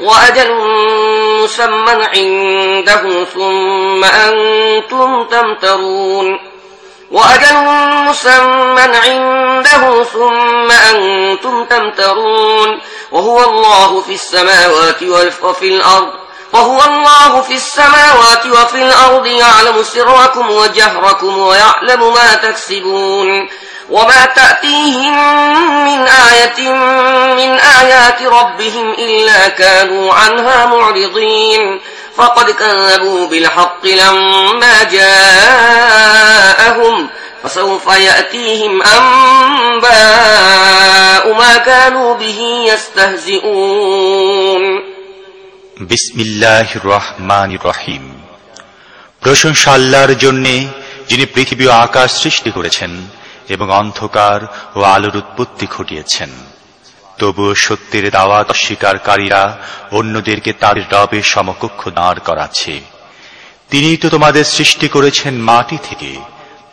وأجل مسمى عنده ثم أنتم تمترون. وأجل مسمى عنده ثم أنتم تمترون. وهو الله في السماوات وفي الأرض. وهو الله في السماوات وفي الأرض. يعلم سركم وجهركم ويعلم ما تكسبون. وما تأتيهم من آية من آيات ربهم إلا كانوا عنها معرضين فقد كذبوا بالحق لما جاءهم فسوف يأتيهم أنباء ما كانوا به يستهزئون বিসমিল্লাহ রহমান রহিম প্রশংসা আল্লাহর জন্যে যিনি পৃথিবী ও আকাশ সৃষ্টি করেছেন এবং অন্ধকার ও আলোর উৎপত্তি ঘটিয়েছেন। তবুও সত্যের দাওয়াত অস্বীকারীরা অন্যদেরকে তাদের রবের সমকক্ষ দাঁড় করাচ্ছে। তিনি তো তোমাদের সৃষ্টি করেছেন মাটি থেকে।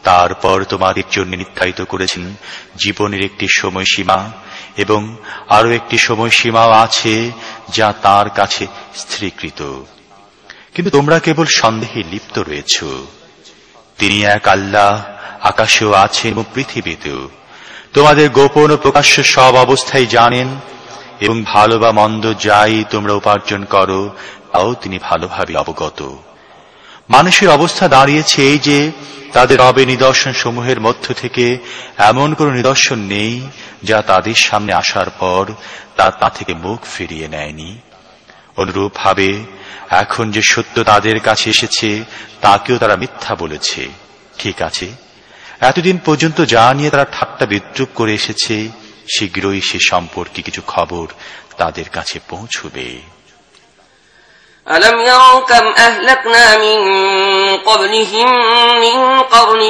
তারপর তোমাদের জন্য নির্ধারিত করেছেন জীবনের একটি সময়সীমা এবং আরও একটি সময়সীমাও আছে যা তার কাছে স্থিরীকৃত। কিন্তু তোমরা কেবল সন্দেহে লিপ্ত রয়েছ। তিনি এক আল্লাহ, আকাশেও আছেন এবং পৃথিবীতেও। তোমাদের গোপন ও প্রকাশ্য সব অবস্থায় জানেন এবং ভালো বা মন্দ যাই তোমরা উপার্জন করো, তাও তিনি ভালোভাবে অবগত। মানুষের অবস্থা দাঁড়িয়েছে এই যে, তাদের রবে নিদর্শন সমূহের মধ্য থেকে এমন কোন নিদর্শন নেই যা তাদের সামনে আসার পর তা তা থেকে মুখ ফিরিয়ে নেয়নি। অনুরূপ ভাবে এখন যে সত্য তাদের কাছে এসেছে তাকেও তারা মিথ্যা বলেছে ঠিক আছে এতদিন পর্যন্ত যা নিয়ে তারা ঠাট্টা বিদ্রুপ করে এসেছে শীঘ্রই সে সম্পর্কে কিছু খবর তাদের কাছে পৌঁছবে ألم يروا كم أهلكنا من قبلهم من قرن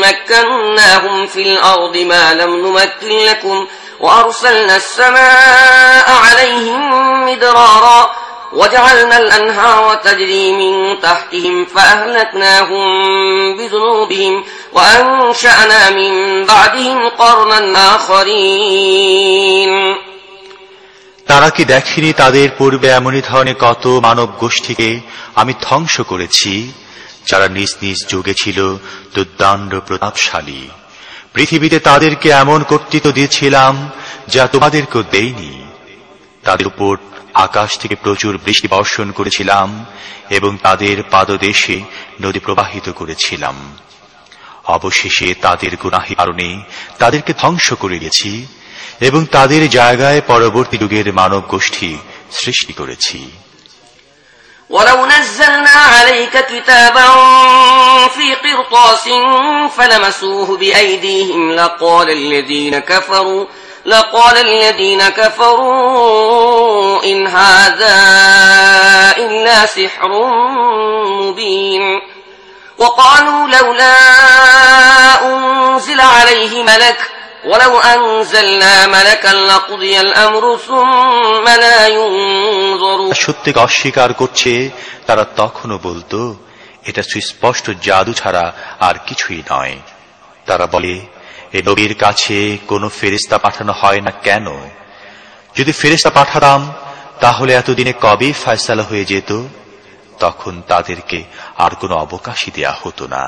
مكناهم في الأرض ما لم نمكن لكم وأرسلنا السماء عليهم مدرارا وجعلنا الأنهار تجري من تحتهم فأهلكناهم بذنوبهم وأنشأنا من بعدهم قرنا آخرين তারা কি দেখেনি তাদের পূর্বে এমনই ধরনের কত মানব গোষ্ঠীকে আমি ধ্বংস করেছি যারা নিজ নিজ যুগে ছিল দুর্দান্ত প্রতাপশালী পৃথিবীতে তাদেরকে এমন কর্তৃত্ব দিয়েছিলাম যা তোমাদেরকেও দেইনি তাদের উপর আকাশ থেকে প্রচুর বৃষ্টি বর্ষণ করেছিলাম এবং তাদের পাদদেশে নদী প্রবাহিত করেছিলাম অবশেষে তাদের গুনাহি কারণে তাদেরকে ধ্বংস করে গেছি এবং তাদের জায়গায় পরবর্তী যুগের মানব গোষ্ঠী সৃষ্টি করেছি ولو نزلنا عليك كتابا في قرطاس فلمسوه بأيديهم لقال الذين كفروا لقال الذين كفروا إن هذا إلا سحر مبين وقالوا لولا أنزل عليه ملك ولو أنزلنا ملكا لقضي الأمر ثم لا ينظرون সত্যকে অস্বীকার করছে তারা তখনও বলতো এটা সুস্পষ্ট জাদু ছাড়া আর কিছুই নয় তারা বলে এ নবীর কাছে কোনো ফেরিস্তা পাঠানো হয় না কেন যদি ফেরিস্তা পাঠাতাম তাহলে এতদিনে কবে ফয়সালা হয়ে যেত তখন তাদেরকে আর কোনো অবকাশই দেয়া হতো না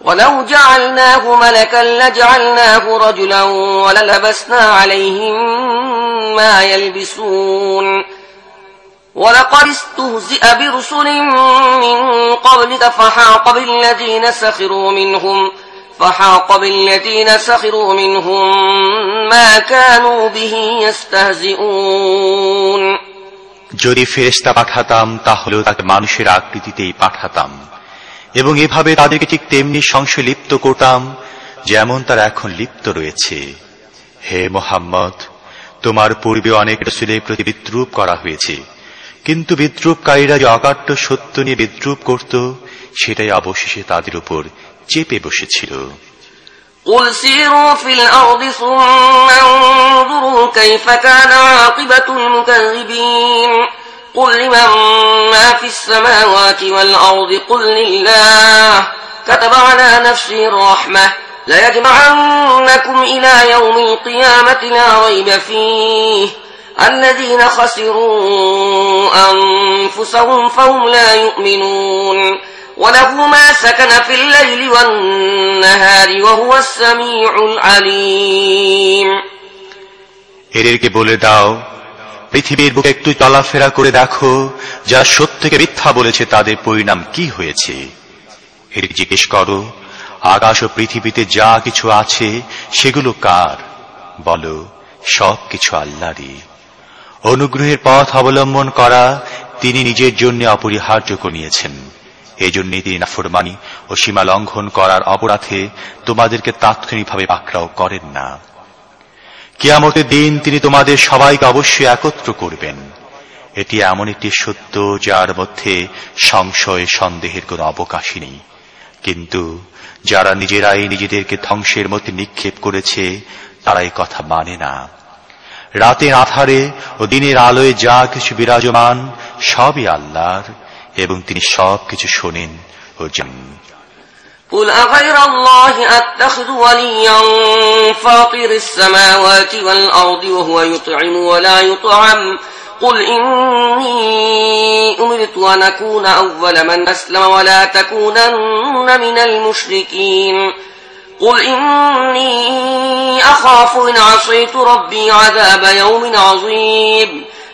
ولو جعلناه ملكا لجعلناه رجلا وللبسنا عليهم ما يلبسون ولقد استهزئ برسل من قبلك فحاق بالذين سخروا منهم فحاق بالذين سخروا منهم ما كانوا به يستهزئون যদি ফেরেস্তা পাঠাতাম তাহলেও তাকে মানুষের আকৃতিতেই পাঠাতাম এবং এভাবে তাদেরকে ঠিক তেমনি সংশয় লিপ্ত করতাম যেমন তারা এখন লিপ্ত রয়েছে হে মোহাম্মদ তোমার পূর্বে অনেক রসুলের প্রতি বিদ্রুপ করা হয়েছে কিন্তু বিদ্রুপকারীরা যে অকাট্য সত্য নিয়ে বিদ্রুপ করত সেটাই অবশেষে তাদের উপর চেপে বসেছিল قل سيروا في الأرض ثم انظروا كيف كان عاقبة المكذبين قل لمن ما في السماوات والأرض قل لله كتب على نفسه الرحمة ليجمعنكم إلى يوم القيامة لا ريب فيه الذين خسروا أنفسهم فهم لا يؤمنون وله ما سكن في الليل والنهار وهو السميع العليم এদেরকে বলে দাও পৃথিবীর বুকে একটু চলাফেরা করে দেখো যা সত্যকে মিথ্যা বলেছে তাদের পরিণাম কি হয়েছে এর জিজ্ঞেস করো আকাশ ও পৃথিবীতে যা কিছু আছে সেগুলো কার বলো সব কিছু আল্লাহরই অনুগ্রহের পথ অবলম্বন করা তিনি নিজের জন্য অপরিহার্য করিয়েছেন এজন্যই তিনি নাফরমানি ও সীমা লঙ্ঘন করার অপরাধে তোমাদেরকে তাৎক্ষণিকভাবে পাকড়াও করেন না। কিয়ামতের দিন তিনি তোমাদের সবাইকে অবশ্যই একত্র করবেন। এটি এমন একটি সত্য যার মধ্যে সংশয়, সন্দেহের কোনো অবকাশই নেই। কিন্তু যারা নিজেরাই নিজেদেরকে ধ্বংসের মধ্যে নিক্ষেপ করেছে তারা এই কথা মানে না। রাতের আধারে ও দিনের আলোয় যা কিছু বিরাজমান, সবই আল্লাহর। এবং তিনি সব কিছু শোনেন ও জানেন قل أغير الله أتخذ وليا فاطر السماوات والأرض وهو يطعم ولا يطعم قل إني أمرت أن أكون أول من أسلم ولا تكونن من المشركين قل إني أخاف إن عصيت ربي عذاب يوم عظيم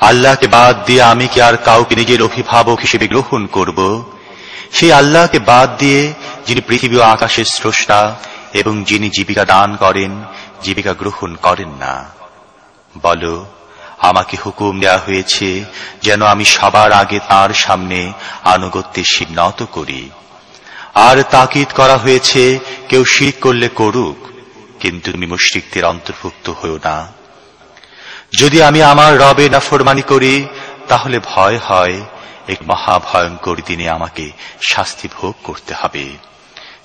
আল্লাহকে বাদ দিয়ে আমি কি আর কাউকে নিজের অভিভাবক হিসেবে গ্রহণ করব? সেই আল্লাহকে বাদ দিয়ে যিনি পৃথিবী ও আকাশের স্রষ্টা এবং যিনি জীবিকা দান করেন, জীবিকা গ্রহণ করেন না। বলো, আমাকে হুকুম দেওয়া হয়েছে যেন আমি সবার আগে তার সামনে আনুগত্যের শির করি। আর তাকিদ করা হয়েছে, কেউ শির করলে করুক, কিন্তু তুমি মুশ্রিকদের অন্তর্ভুক্ত হও না। যদি আমি আমার রবে নাফরমানি করি, তাহলে ভয় হয়। এক মহাভয়ঙ্কর দিনে আমাকে শাস্তি ভোগ করতে হবে।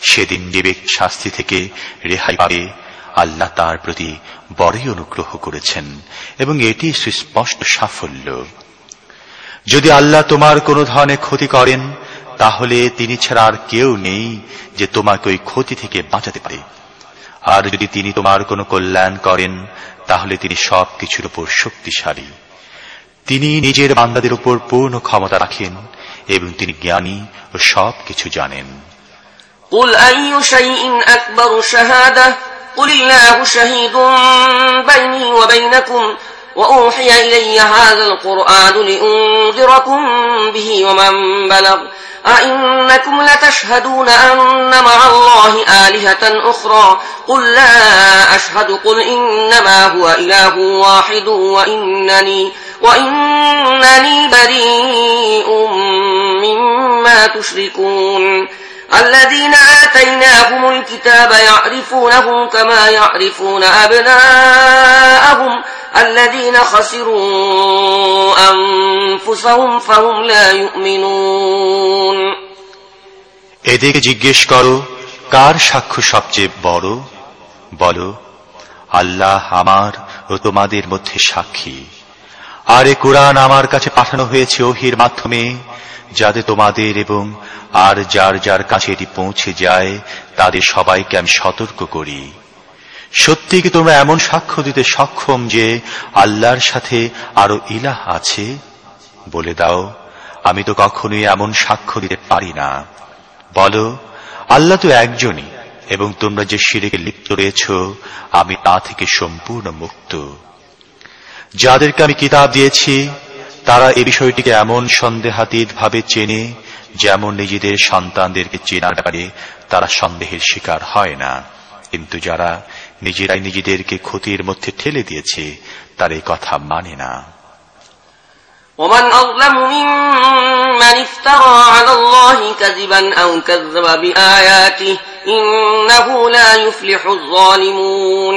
সেদিন বিবেক শাস্তি থেকে রেহাই পাবে। আল্লাহ তার প্রতি বড়ই অনুগ্রহ করেছেন, এবং এটি সুস্পষ্ট সাফল্য। যদি আল্লাহ তোমার কোনো ধরনের ক্ষতি করেন, তাহলে তিনি ছাড়া আর কেউ নেই যে তোমাকে ওই ক্ষতি থেকে বাঁচাতে পারে। আর যদি তিনি তোমার কোনো কল্যাণ করেন তাহলে তিনি সব কিছুর উপর শক্তিশালী তিনি নিজের বান্দাদের উপর পূর্ণ ক্ষমতা রাখেন এবং তিনি জ্ঞানী ও সব কিছু জানেন قل أي شيء أكبر شهادة قل الله شهيد بيني وبينكم وأوحي إلي هذا القرآن لأنذركم به ومن بلغ. أئنكم لتشهدون أن مع الله آلهة أخرى؟ قل لا أشهد قل إنما هو إله واحد وإنني, وإنني بريء مما تشركون. الذين آتيناهم الكتاب يعرفونه كما يعرفون أبناءهم الذين خسروا أنفسهم فهم لا يؤمنون এদিকে জিজ্ঞেস করো কার সাক্ষ্য সবচেয়ে বড় বলো আল্লাহ আমার ও তোমাদের মধ্যে সাক্ষী আর এ কোরআন আমার কাছে পাঠানো হয়েছে ওহির মাধ্যমে, যাতে তোমাদের এবং আর যার যার কাছে এটি পৌঁছে যায়, তাদের সবাইকে আমি সতর্ক করি। সত্যি কি তোমরা এমন সাক্ষ্য দিতে সক্ষম যে আল্লাহর সাথে আরও ইলাহ আছে? বলে দাও, আমি তো কখনোই এমন সাক্ষ্য দিতে পারি না। বলো, আল্লাহ তো একজনই, এবং তোমরা যে সিরেকে লিপ্ত রয়েছ, আমি তা থেকে সম্পূর্ণ মুক্ত। যাদেরকে আমি কিতাব দিয়েছি তারা এ বিষয়টিকে এমন সন্দেহাতীত ভাবে চেনে যেমন নিজেদের সন্তানদেরকে চেনার ব্যাপারে তারা সন্দেহের শিকার হয় না কিন্তু যারা নিজেরাই নিজেদেরকে ক্ষতির মধ্যে ঠেলে দিয়েছে তার এই কথা মানে না ومن أظلم ممن افترى على الله كذبا أو كذب بآياته إنه لا يفلح الظالمون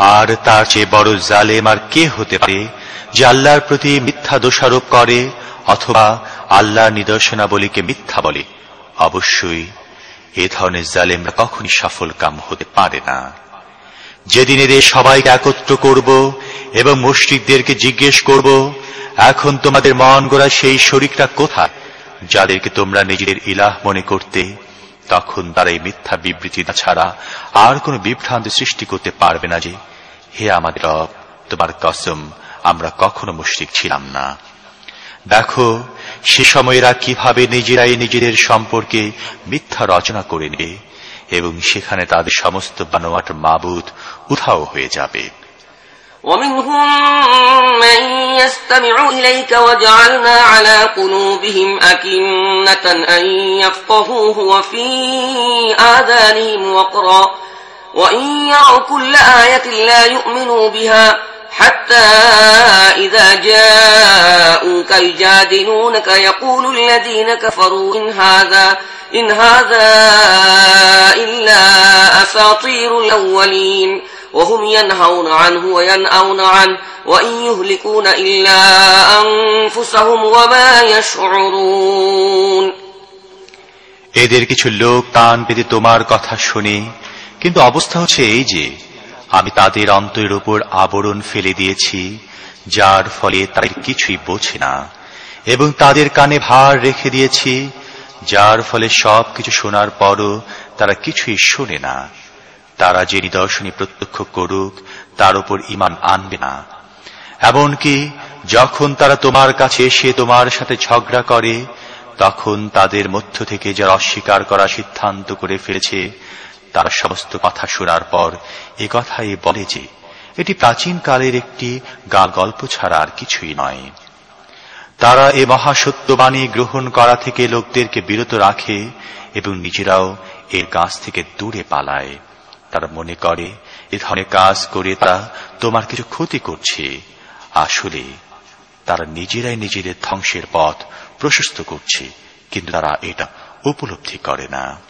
আর তার চেয়ে বড় জালেম আর কে হতে পারে যে আল্লাহর প্রতি মিথ্যা দোষারোপ করে অথবা আল্লাহর নিদর্শনাবলীকে মিথ্যা বলে? অবশ্যই এ ধরনের জালেমরা কখনই সফল কাম হতে পারে না। যেদিন এদের সবাইকে একত্র করব এবং মুশ্রিকদেরকে জিজ্ঞেস করব, এখন তোমাদের মন গোড়া সেই শরিকরা কোথায়? যাদেরকে তোমরা নিজেদের ইলাহ মনে করতে, তখন তারা এই মিথ্যা বিবৃতি ছাড়া আর কোন বিভ্রান্তি সৃষ্টি করতে পারবে না যে হে আমাদের রব তোমার কসম আমরা কখনো মুশ্রিক ছিলাম না দেখো সে সময়েরা কিভাবে নিজেরাই নিজেদের সম্পর্কে মিথ্যা রচনা করে নেবে এবং সেখানে তাদের সমস্ত বানোয়াট মাবুদ উধাও হয়ে যাবে ومنهم من يستمع إليك وجعلنا على قلوبهم أكنة أن يفقهوه وفي آذانهم وقرا وإن يروا كل آية لا يؤمنوا بها حتى إذا جاءوك يجادلونك يقول الذين كفروا إن هذا إن هذا إلا أساطير الأولين وهم ينهون عنه وينأون عنه وإن يهلكون إلا أنفسهم وما يشعرون এদের কিছু লোক কান পেতে তোমার কথা শুনে কিন্তু অবস্থা হচ্ছে এই যে, আমি তাদের অন্তরের উপর আবরণ ফেলে দিয়েছি, যার ফলে তাদের কিছুই বোঝে না, এবং তাদের কানে ভার রেখে দিয়েছি, যার ফলে সব কিছু শোনার পরও তারা কিছুই শোনে না। তারা যে নিদর্শনী প্রত্যক্ষ করুক, তার উপর ইমান আনবে না। এমনকি যখন তারা তোমার কাছে এসে তোমার সাথে ঝগড়া করে, তখন তাদের মধ্য থেকে যারা অস্বীকার করা সিদ্ধান্ত করে ফেলেছে তারা সমস্ত কথা শোনার পর এ কথাই বলে যে, এটি প্রাচীন কালের একটি গা গল্প ছাড়া আর কিছুই নয়। তারা এ মহাসত্যবাণী গ্রহণ করা থেকে লোকদেরকে বিরত রাখে এবং নিজেরাও এর কাছ থেকে দূরে পালায়। তারা মনে করে, এ ধরনের কাজ করে তারা তোমার কিছু ক্ষতি করছে। আসলে তারা নিজেরাই নিজেদের ধ্বংসের পথ প্রশস্ত করছে, কিন্তু তারা এটা উপলব্ধি করে না।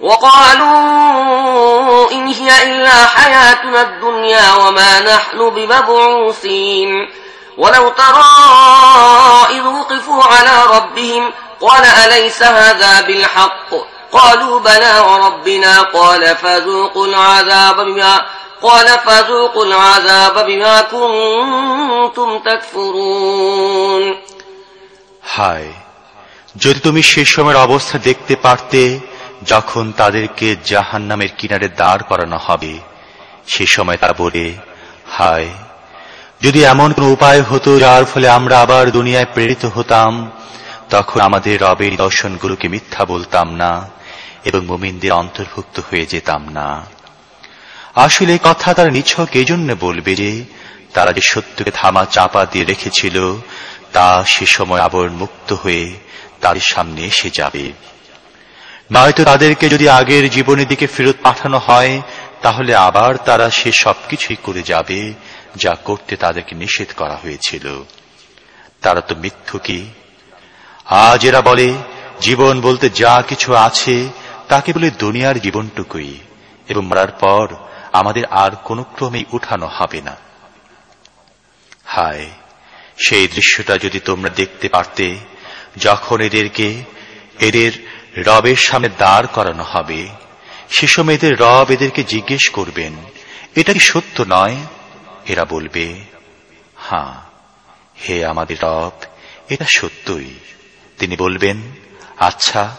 وقالوا إن هي إلا حياتنا الدنيا وما نحن بمبعوثين ولو ترى إذ وقفوا على ربهم قال أليس هذا بالحق قالوا بلى وربنا قال فذوقوا العذاب بما قال فذوقوا العذاب بما كنتم تكفرون হায় যদি তুমি সে সময়ের অবস্থা দেখতে পারতে যখন তাদেরকে জাহান নামের কিনারে দাঁড় করানো হবে, সে সময় তা বলে, হায়, যদি এমন কোন উপায় হতো যার ফলে আমরা আবার দুনিয়ায় প্রেরিত হতাম, তখন আমাদের রবের দর্শনগুলোকে মিথ্যা বলতাম না এবং মোমিনদের অন্তর্ভুক্ত হয়ে যেতাম না। আসলে কথা তার নিছক এজন্য বলবে যে, তারা যে সত্যকে থামা চাপা দিয়ে রেখেছিল, তা সে সময় আবার মুক্ত হয়ে তার সামনে এসে যাবে। নয়তো তাদেরকে যদি আগের জীবনের দিকে ফেরত পাঠানো হয়, তাহলে আবার তারা সে সবকিছুই করে যাবে যা করতে তাদেরকে নিষেধ করা হয়েছিল। তারা তো মিথ্যুকি আজ এরা বলে, জীবন বলতে যা কিছু আছে, তাকে বলে দুনিয়ার জীবনটুকুই, এবং মরার পর আমাদের আর কোনো ক্রমেই উঠানো হবে না। হায়, সেই দৃশ্যটা যদি তোমরা দেখতে পারতে, যখন এদেরকে, এদের রবের সামনে দাঁড় করানো হবে। সে সময় এদের রব এদেরকে জিজ্ঞেস করবেন, এটা কি সত্য নয়? এরা বলবে হ্যাঁ হে আমাদের রব, এটা সত্যই। তিনি বলবেন আচ্ছা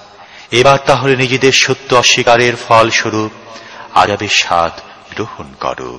এবার তাহলে নিজেদের সত্য অস্বীকারের ফলস্বরূপ আজাবের স্বাদ গ্রহণ করো।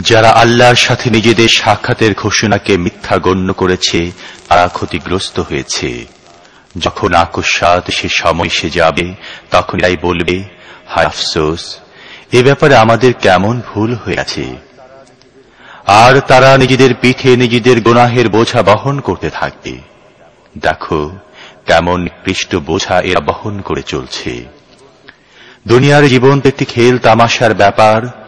যারা আল্লাহর সাথে নিজেদের সাক্ষাতের ঘোষণাকে মিথ্যা গণ্য করেছে, তারা ক্ষতিগ্রস্ত হয়েছে। যখন আকস্মাত সে সময় সে যাবে, তখন তাই বলবে, হায় আফসোস, এ ব্যাপারে আমাদের কেমন ভুল হয়ে আছে। আর তারা নিজেদের পিঠে নিজেদের গোনাহের বোঝা বহন করতে থাকবে। দেখো কেমন পৃষ্ঠ বোঝা এরা বহন করে চলছে। দুনিয়ার জীবন একটি খেল তামাশার ব্যাপার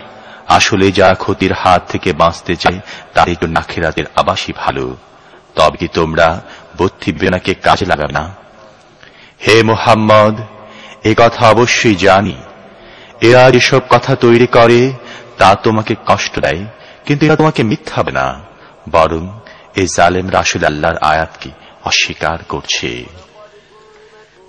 আসলে যা ক্ষতির হাত থেকে বাঁচতে চায় তাদের জন্য আখেরাতের আবাসই ভালো। তবে কি তোমরা বত্তি বেনাকে কাজে লাগাবে না? হে মোহাম্মদ, এ কথা অবশ্যই জানি। এরা যেসব কথা তৈরি করে, তা তোমাকে কষ্ট দেয়, কিন্তু এরা তোমাকে মিথ্যা হবে না। বরং এই জালেমরা আসলে আল্লাহর আয়াতকে অস্বীকার করছে।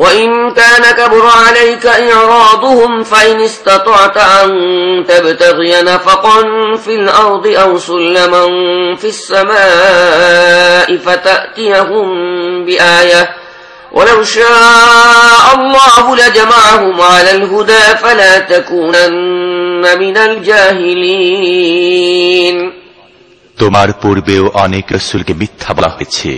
وإن كان كبر عليك إعراضهم فإن استطعت أن تبتغي نفقا في الأرض أو سلما في السماء فتأتيهم بآية ولو شاء الله لجمعهم على الهدى فلا تكونن من الجاهلين তোমার পূর্বেও অনেক রসুলকে মিথ্যা বলা হয়েছে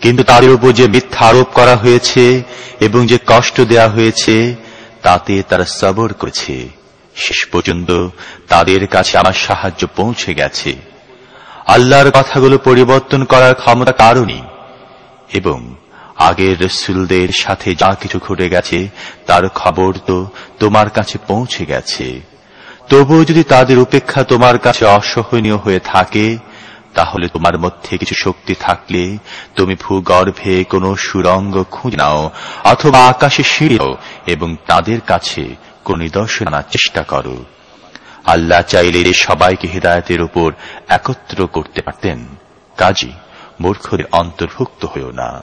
কিন্তু তাদের উপর যে মিথ্যা আরোপ করা হয়েছে এবং যে কষ্ট দেয়া হয়েছে, তাতে তারা সবর করেছে। শেষ পর্যন্ত তাদের কাছে আমার সাহায্য পৌঁছে গেছে। আল্লাহর কথাগুলো পরিবর্তন করার ক্ষমতা কারণই এবং আগের রসুলদের সাথে যা কিছু ঘটে গেছে, তার খবর তো তোমার কাছে পৌঁছে গেছে। তবুও যদি তাদের উপেক্ষা তোমার কাছে অসহনীয় হয়ে থাকে তাহলে তোমার মধ্যে কিছু শক্তি থাকলে তুমি ভূগর্ভে কোন সুরঙ্গ খুঁজে নাও, অথবা আকাশে সিঁড়িও এবং তাদের কাছে কোন নিদর্শন আনার চেষ্টা করো। আল্লাহ চাইলে সবাইকে হৃদায়তের উপর একত্র করতে পারতেন। কাজী, মূর্খদের অন্তর্ভুক্ত হইও না।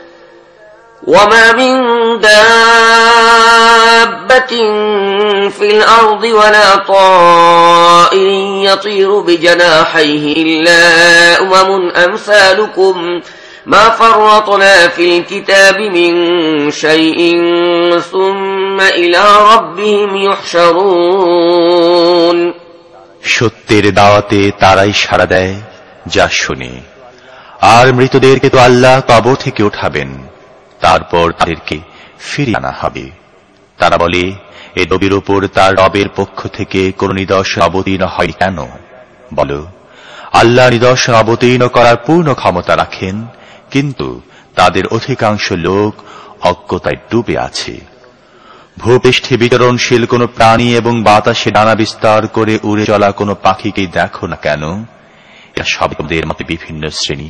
وما من دابة في الأرض ولا طائر يطير بجناحيه إلا أمم أمثالكم ما فرطنا في الكتاب من شيء ثم إلى ربهم يحشرون সত্যের দাওয়াতে তারাই সাড়া দেয় যা শুনে আর মৃতদেরকে তো আল্লাহ কবর থেকে উঠাবেন তারপর তাদেরকে ফিরিয়ে আনা হবে। তারা বলে, এ নবীর ওপর তার রবের পক্ষ থেকে কোন নিদর্শন অবতীর্ণ হয় কেন? বল, আল্লাহ নিদর্শন অবতীর্ণ করার পূর্ণ ক্ষমতা রাখেন, কিন্তু তাদের অধিকাংশ লোক অজ্ঞতায় ডুবে আছে। ভূপৃষ্ঠে বিতরণশীল কোন প্রাণী এবং বাতাসে ডানা বিস্তার করে উড়ে চলা কোনো পাখিকেই দেখো না কেন? এরা শব্দের মতে বিভিন্ন শ্রেণি।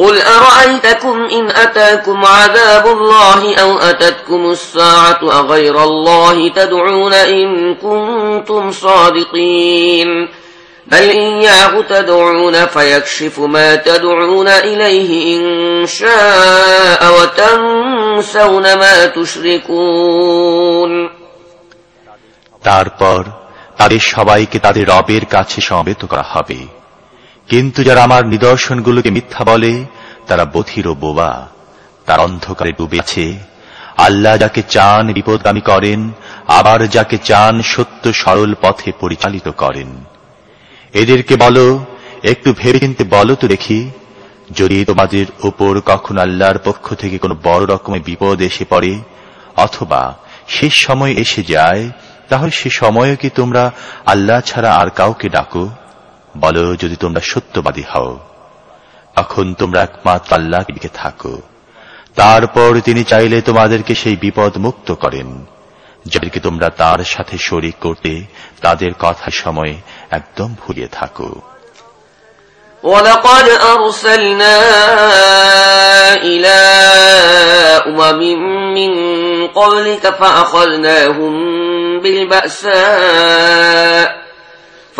قل أرأيتكم إن أتاكم عذاب الله أو أتتكم الساعة أغير الله تدعون إن كنتم صادقين بل إياه تدعون فيكشف ما تدعون إليه إن شاء وتنسون ما تشركون তারপর তাদের সবাইকে তাদের রবের কাছে সমবেত করা হবে কিন্তু যারা আমার নিদর্শনগুলোকে মিথ্যা বলে, তারা বধির ও বোবা। তার অন্ধকারে ডুবে আছে। আল্লাহ যাকে চান বিপদগামী করেন, আবার যাকে চান সত্য সরল পথে পরিচালিত করেন। এদেরকে বলো, একটু ভেবে চিনতে বলো তো দেখি, যদি তোমাদের উপর কখন আল্লাহর পক্ষ থেকে কোনো বড় রকমের বিপদ এসে পড়ে, অথবা শেষ সময় এসে যায়, তাহলে সে সময়ও কি তোমরা আল্লাহ ছাড়া আর কাউকে ডাকো? বলো যদি তোমরা সত্যবাদী হও তখন তোমরা একমাত্র আল্লাহ দিকে থাকো তারপর তিনি চাইলে তোমাদেরকে সেই বিপদ মুক্ত করেন যাদেরকে তোমরা তার সাথে শরিক করতে তাদের কথা সময় একদম ভুলিয়ে থাকো ولقد أرسلنا إلى أمم من قبلك فأخذناهم بالبأساء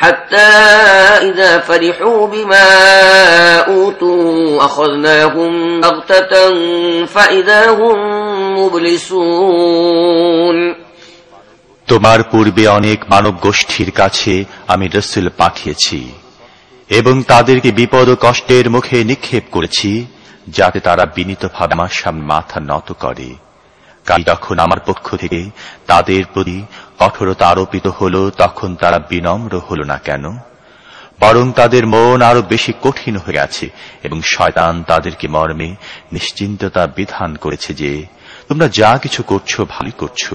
حتى إذا فرحوا بما أوتوا أخذناهم بغتة فإذا هم مبلسون তোমার পূর্বে অনেক মানব গোষ্ঠীর কাছে আমি রসুল পাঠিয়েছি এবং তাদেরকে বিপদ ও কষ্টের মুখে নিক্ষেপ করেছি যাতে তারা বিনীতভাবে আমার সামনে মাথা নত করে কাল যখন আমার পক্ষ থেকে তাদের প্রতি কঠোরতা আরোপিত হল, তখন তারা বিনম্র হল না কেন? বরং তাদের মন আরও বেশি কঠিন হয়ে গেছে এবং শয়তান তাদেরকে মর্মে নিশ্চিন্ততা বিধান করেছে যে, তোমরা যা কিছু করছ, ভালোই করছ।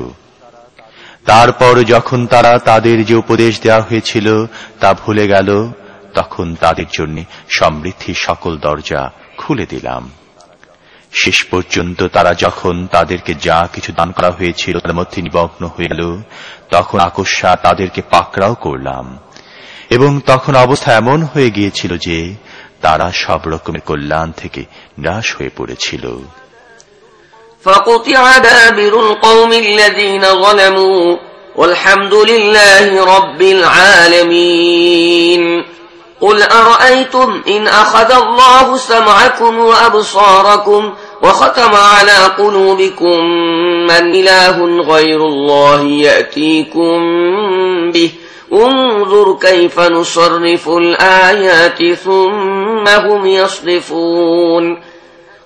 তারপর যখন তারা তাদের যে উপদেশ দেওয়া হয়েছিল তা ভুলে গেল, তখন তাদের জন্য সমৃদ্ধি সকল দরজা খুলে দিলাম। শেষ পর্যন্ত তারা যখন তাদেরকে যা কিছু দান করা হয়েছিল, তার মধ্যে নিমগ্ন হয়ে গেল তখন আকস্মা তাদেরকে পাকড়াও করলাম এবং তখন অবস্থা এমন হয়ে গিয়েছিল যে তারা সব রকমের কল্যাণ থেকে নিরাশ হয়ে পড়েছিল فقطع دابر القوم الذين ظلموا والحمد لله رب العالمين قل أرأيتم إن أخذ الله سمعكم وأبصاركم وختم على قلوبكم من إله غير الله يأتيكم به انظر كيف نصرف الآيات ثم هم يصرفون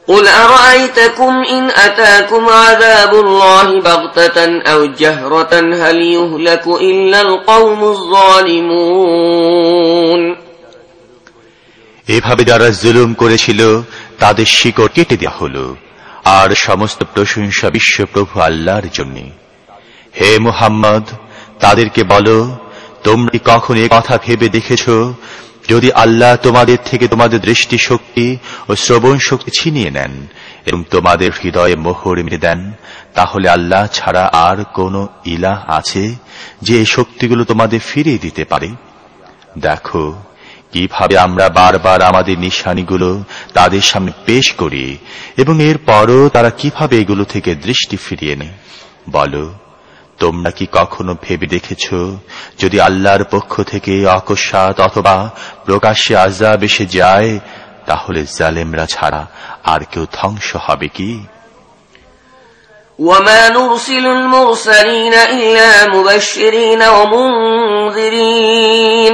قل أرأيتكم إن أتاكم عذاب الله بغتة أو جهرة هل يهلك إلا القوم الظالمون এভাবে যারা জুলুম করেছিল তাদের শিকড় কেটে দেওয়া হল, আর সমস্ত প্রশংসা বিশ্বপ্রভু আল্লাহর জন্য। হে মুহাম্মদ, তাদেরকে বলো, তোমরা কখন এ কথা ভেবে দেখেছ? যদি আল্লাহ তোমাদের থেকে তোমাদের দৃষ্টি শক্তি ও শ্রবণ শক্তি ছিনিয়ে নেন এবং তোমাদের হৃদয়ে মোহর মেরে দেন, তাহলে আল্লাহ ছাড়া আর কোন ইলাহ আছে যে এই শক্তিগুলো তোমাদের ফিরিয়ে দিতে পারে? দেখো কিভাবে আমরা বারবার আমাদের নিশানিগুলো তাদের সামনে পেশ করি এবং এরপরও তারা কিভাবে এগুলো থেকে দৃষ্টি ফিরিয়ে নেয় বলো তোমরা কি কখনো ভেবে দেখেছ যদি আল্লাহর পক্ষ থেকে অকস্মাত অথবা প্রকাশ্যে আজাব এসে যায় তাহলে জালেমরা ছাড়া আর কেউ ধ্বংস হবে কি وما نرسل المرسلين إلا مبشرين ومنذرين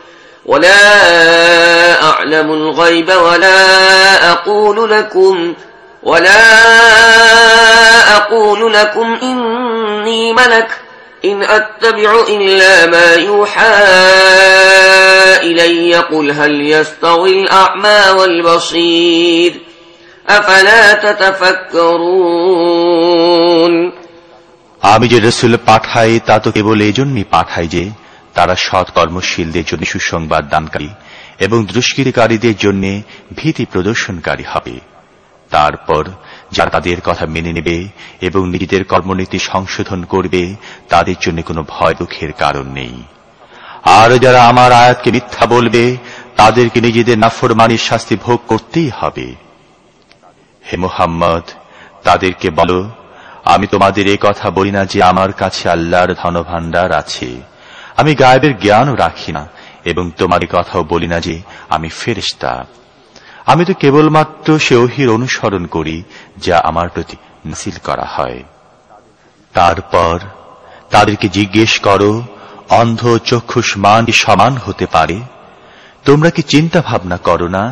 ولا أعلم الغيب ولا أقول لكم ولا أقول لكم إني ملك إن أتبع إلا ما يوحى إلي قل هل يستوي الأعمى والبصير أفلا تتفكرون আমি যে রসুল পাঠাই তা তো কেবল এই জন্যই পাঠাই যে তারা সৎ কর্মশীলদের জন্য সুসংবাদ দানকারী এবং দুষ্কৃতিকারীদের জন্য ভীতি প্রদর্শনকারী হবে। তারপর যারা তাদের কথা মেনে নেবে এবং নিজেদের কর্মনীতি সংশোধন করবে, তাদের জন্য কোনো ভয় দুঃখের কারণ নেই। আর যারা আমার আয়াতকে মিথ্যা বলবে, তাদেরকে নিজেদের নাফরমানির শাস্তি ভোগ করতেই হবে। হে মোহাম্মদ, তাদেরকে বলো, আমি তোমাদের এ কথা বলি না যে আমার কাছে আল্লাহর ধনভাণ্ডার আছে। আমি গায়েবের জ্ঞানও রাখি না, এবং তোমার কথাও বলি না যে আমি ফেরিস্তা আমি তো কেবলমাত্র সে ওহির অনুসরণ করি, যা আমার প্রতি নাসিল করা হয়। তারপর তাদেরকে জিজ্ঞেস করো, অন্ধ চক্ষুষ্মান সমান হতে পারে? তোমরা কি চিন্তা ভাবনা করো না?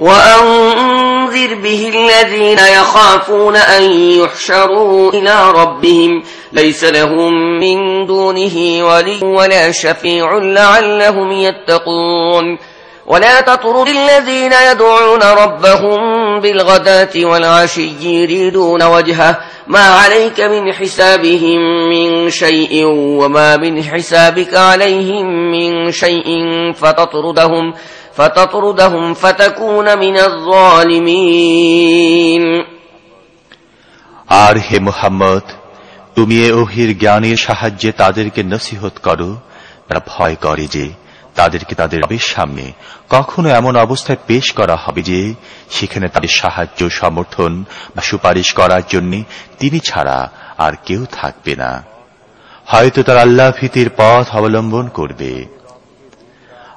وأنذر به الذين يخافون أن يحشروا إلى ربهم. ليس لهم من دونه ولي ولا شفيع لعلهم يتقون. ولا تطرد الذين يدعون ربهم بالغداة والعشي يريدون وجهه. ما عليك من حسابهم من شيء وما من حسابك عليهم من شيء فتطردهم. فتطردهم فتكون من الظالمين আর হে মুহাম্মদ তুমি এ ওহির জ্ঞানের সাহায্যে তাদেরকে নসিহত করো তারা ভয় করে যে তাদেরকে তাদের রবের সামনে কখনো এমন অবস্থায় পেশ করা হবে যে সেখানে তাদের সাহায্য সমর্থন বা সুপারিশ করার জন্য তিনি ছাড়া আর কেউ থাকবে না হয়তো তার আল্লাহ ভীতির পথ অবলম্বন করবে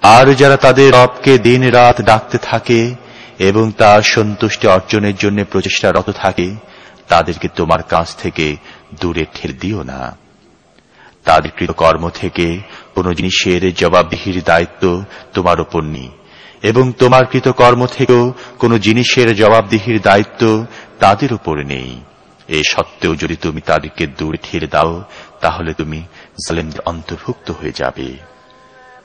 আর যারা তাদের রবকে দিন রাত ডাকতে থাকে এবং তার সন্তুষ্টি অর্জনের জন্য প্রচেষ্টারত থাকে, তাদেরকে তোমার কাছ থেকে দূরে ঠেল দিও না। তাদের কৃতকর্ম থেকে কোন জিনিসের জবাবদিহির দায়িত্ব তোমার উপর নেই, এবং তোমার কৃতকর্ম থেকেও কোন জিনিসের জবাবদিহির দায়িত্ব তাদের উপর নেই। এ সত্ত্বেও যদি তুমি তাদেরকে দূরে ঠেলে দাও, তাহলে তুমি জালেমদের অন্তর্ভুক্ত হয়ে যাবে।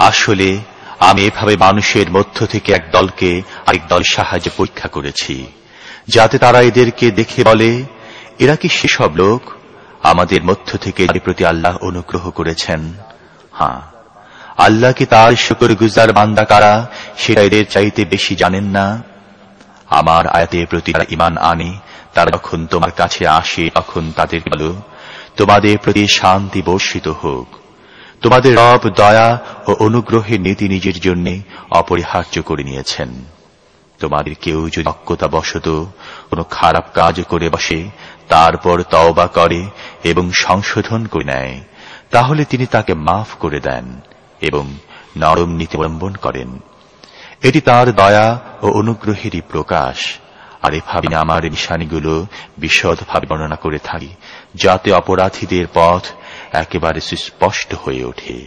আসলে, আমি এভাবে মানুষের মধ্য থেকে এক দলকে আরেক দল সাহায্যে পরীক্ষা করেছি, যাতে তারা এদেরকে দেখে বলে, এরা কি সেসব লোক? আমাদের মধ্য থেকে প্রতি আল্লাহ অনুগ্রহ করেছেন। হ্যাঁ আল্লাহ কি তার শুকর গুজার বান্দা কারা, সেটা এদের চাইতে বেশি জানেন না। আমার আয়াতে প্রতি তারা ইমান আনে, তারা যখন তোমার কাছে আসে, তখন তাদের বলো, তোমাদের প্রতি শান্তি বর্ষিত হোক। তোমাদের রব দয়া ও অনুগ্রহের নীতি নিজের জন্য অপরিহার্য করে নিয়েছেন। তোমাদের কেউ যদি অজ্ঞতা বশত কোনো খারাপ কাজ করে বসে, তারপর তওবা করে এবং সংশোধন করে নেয়, তাহলে তিনি তাকে মাফ করে দেন এবং নরম নীতি অবলম্বন করেন। এটি তার দয়া ও অনুগ্রহেরই প্রকাশ, আর এভাবে আমার নিশানিগুলো বিশদভাবে বর্ণনা করে থাকি, যাতে অপরাধীদের পথ একেবারে সুস্পষ্ট হয়ে ওঠে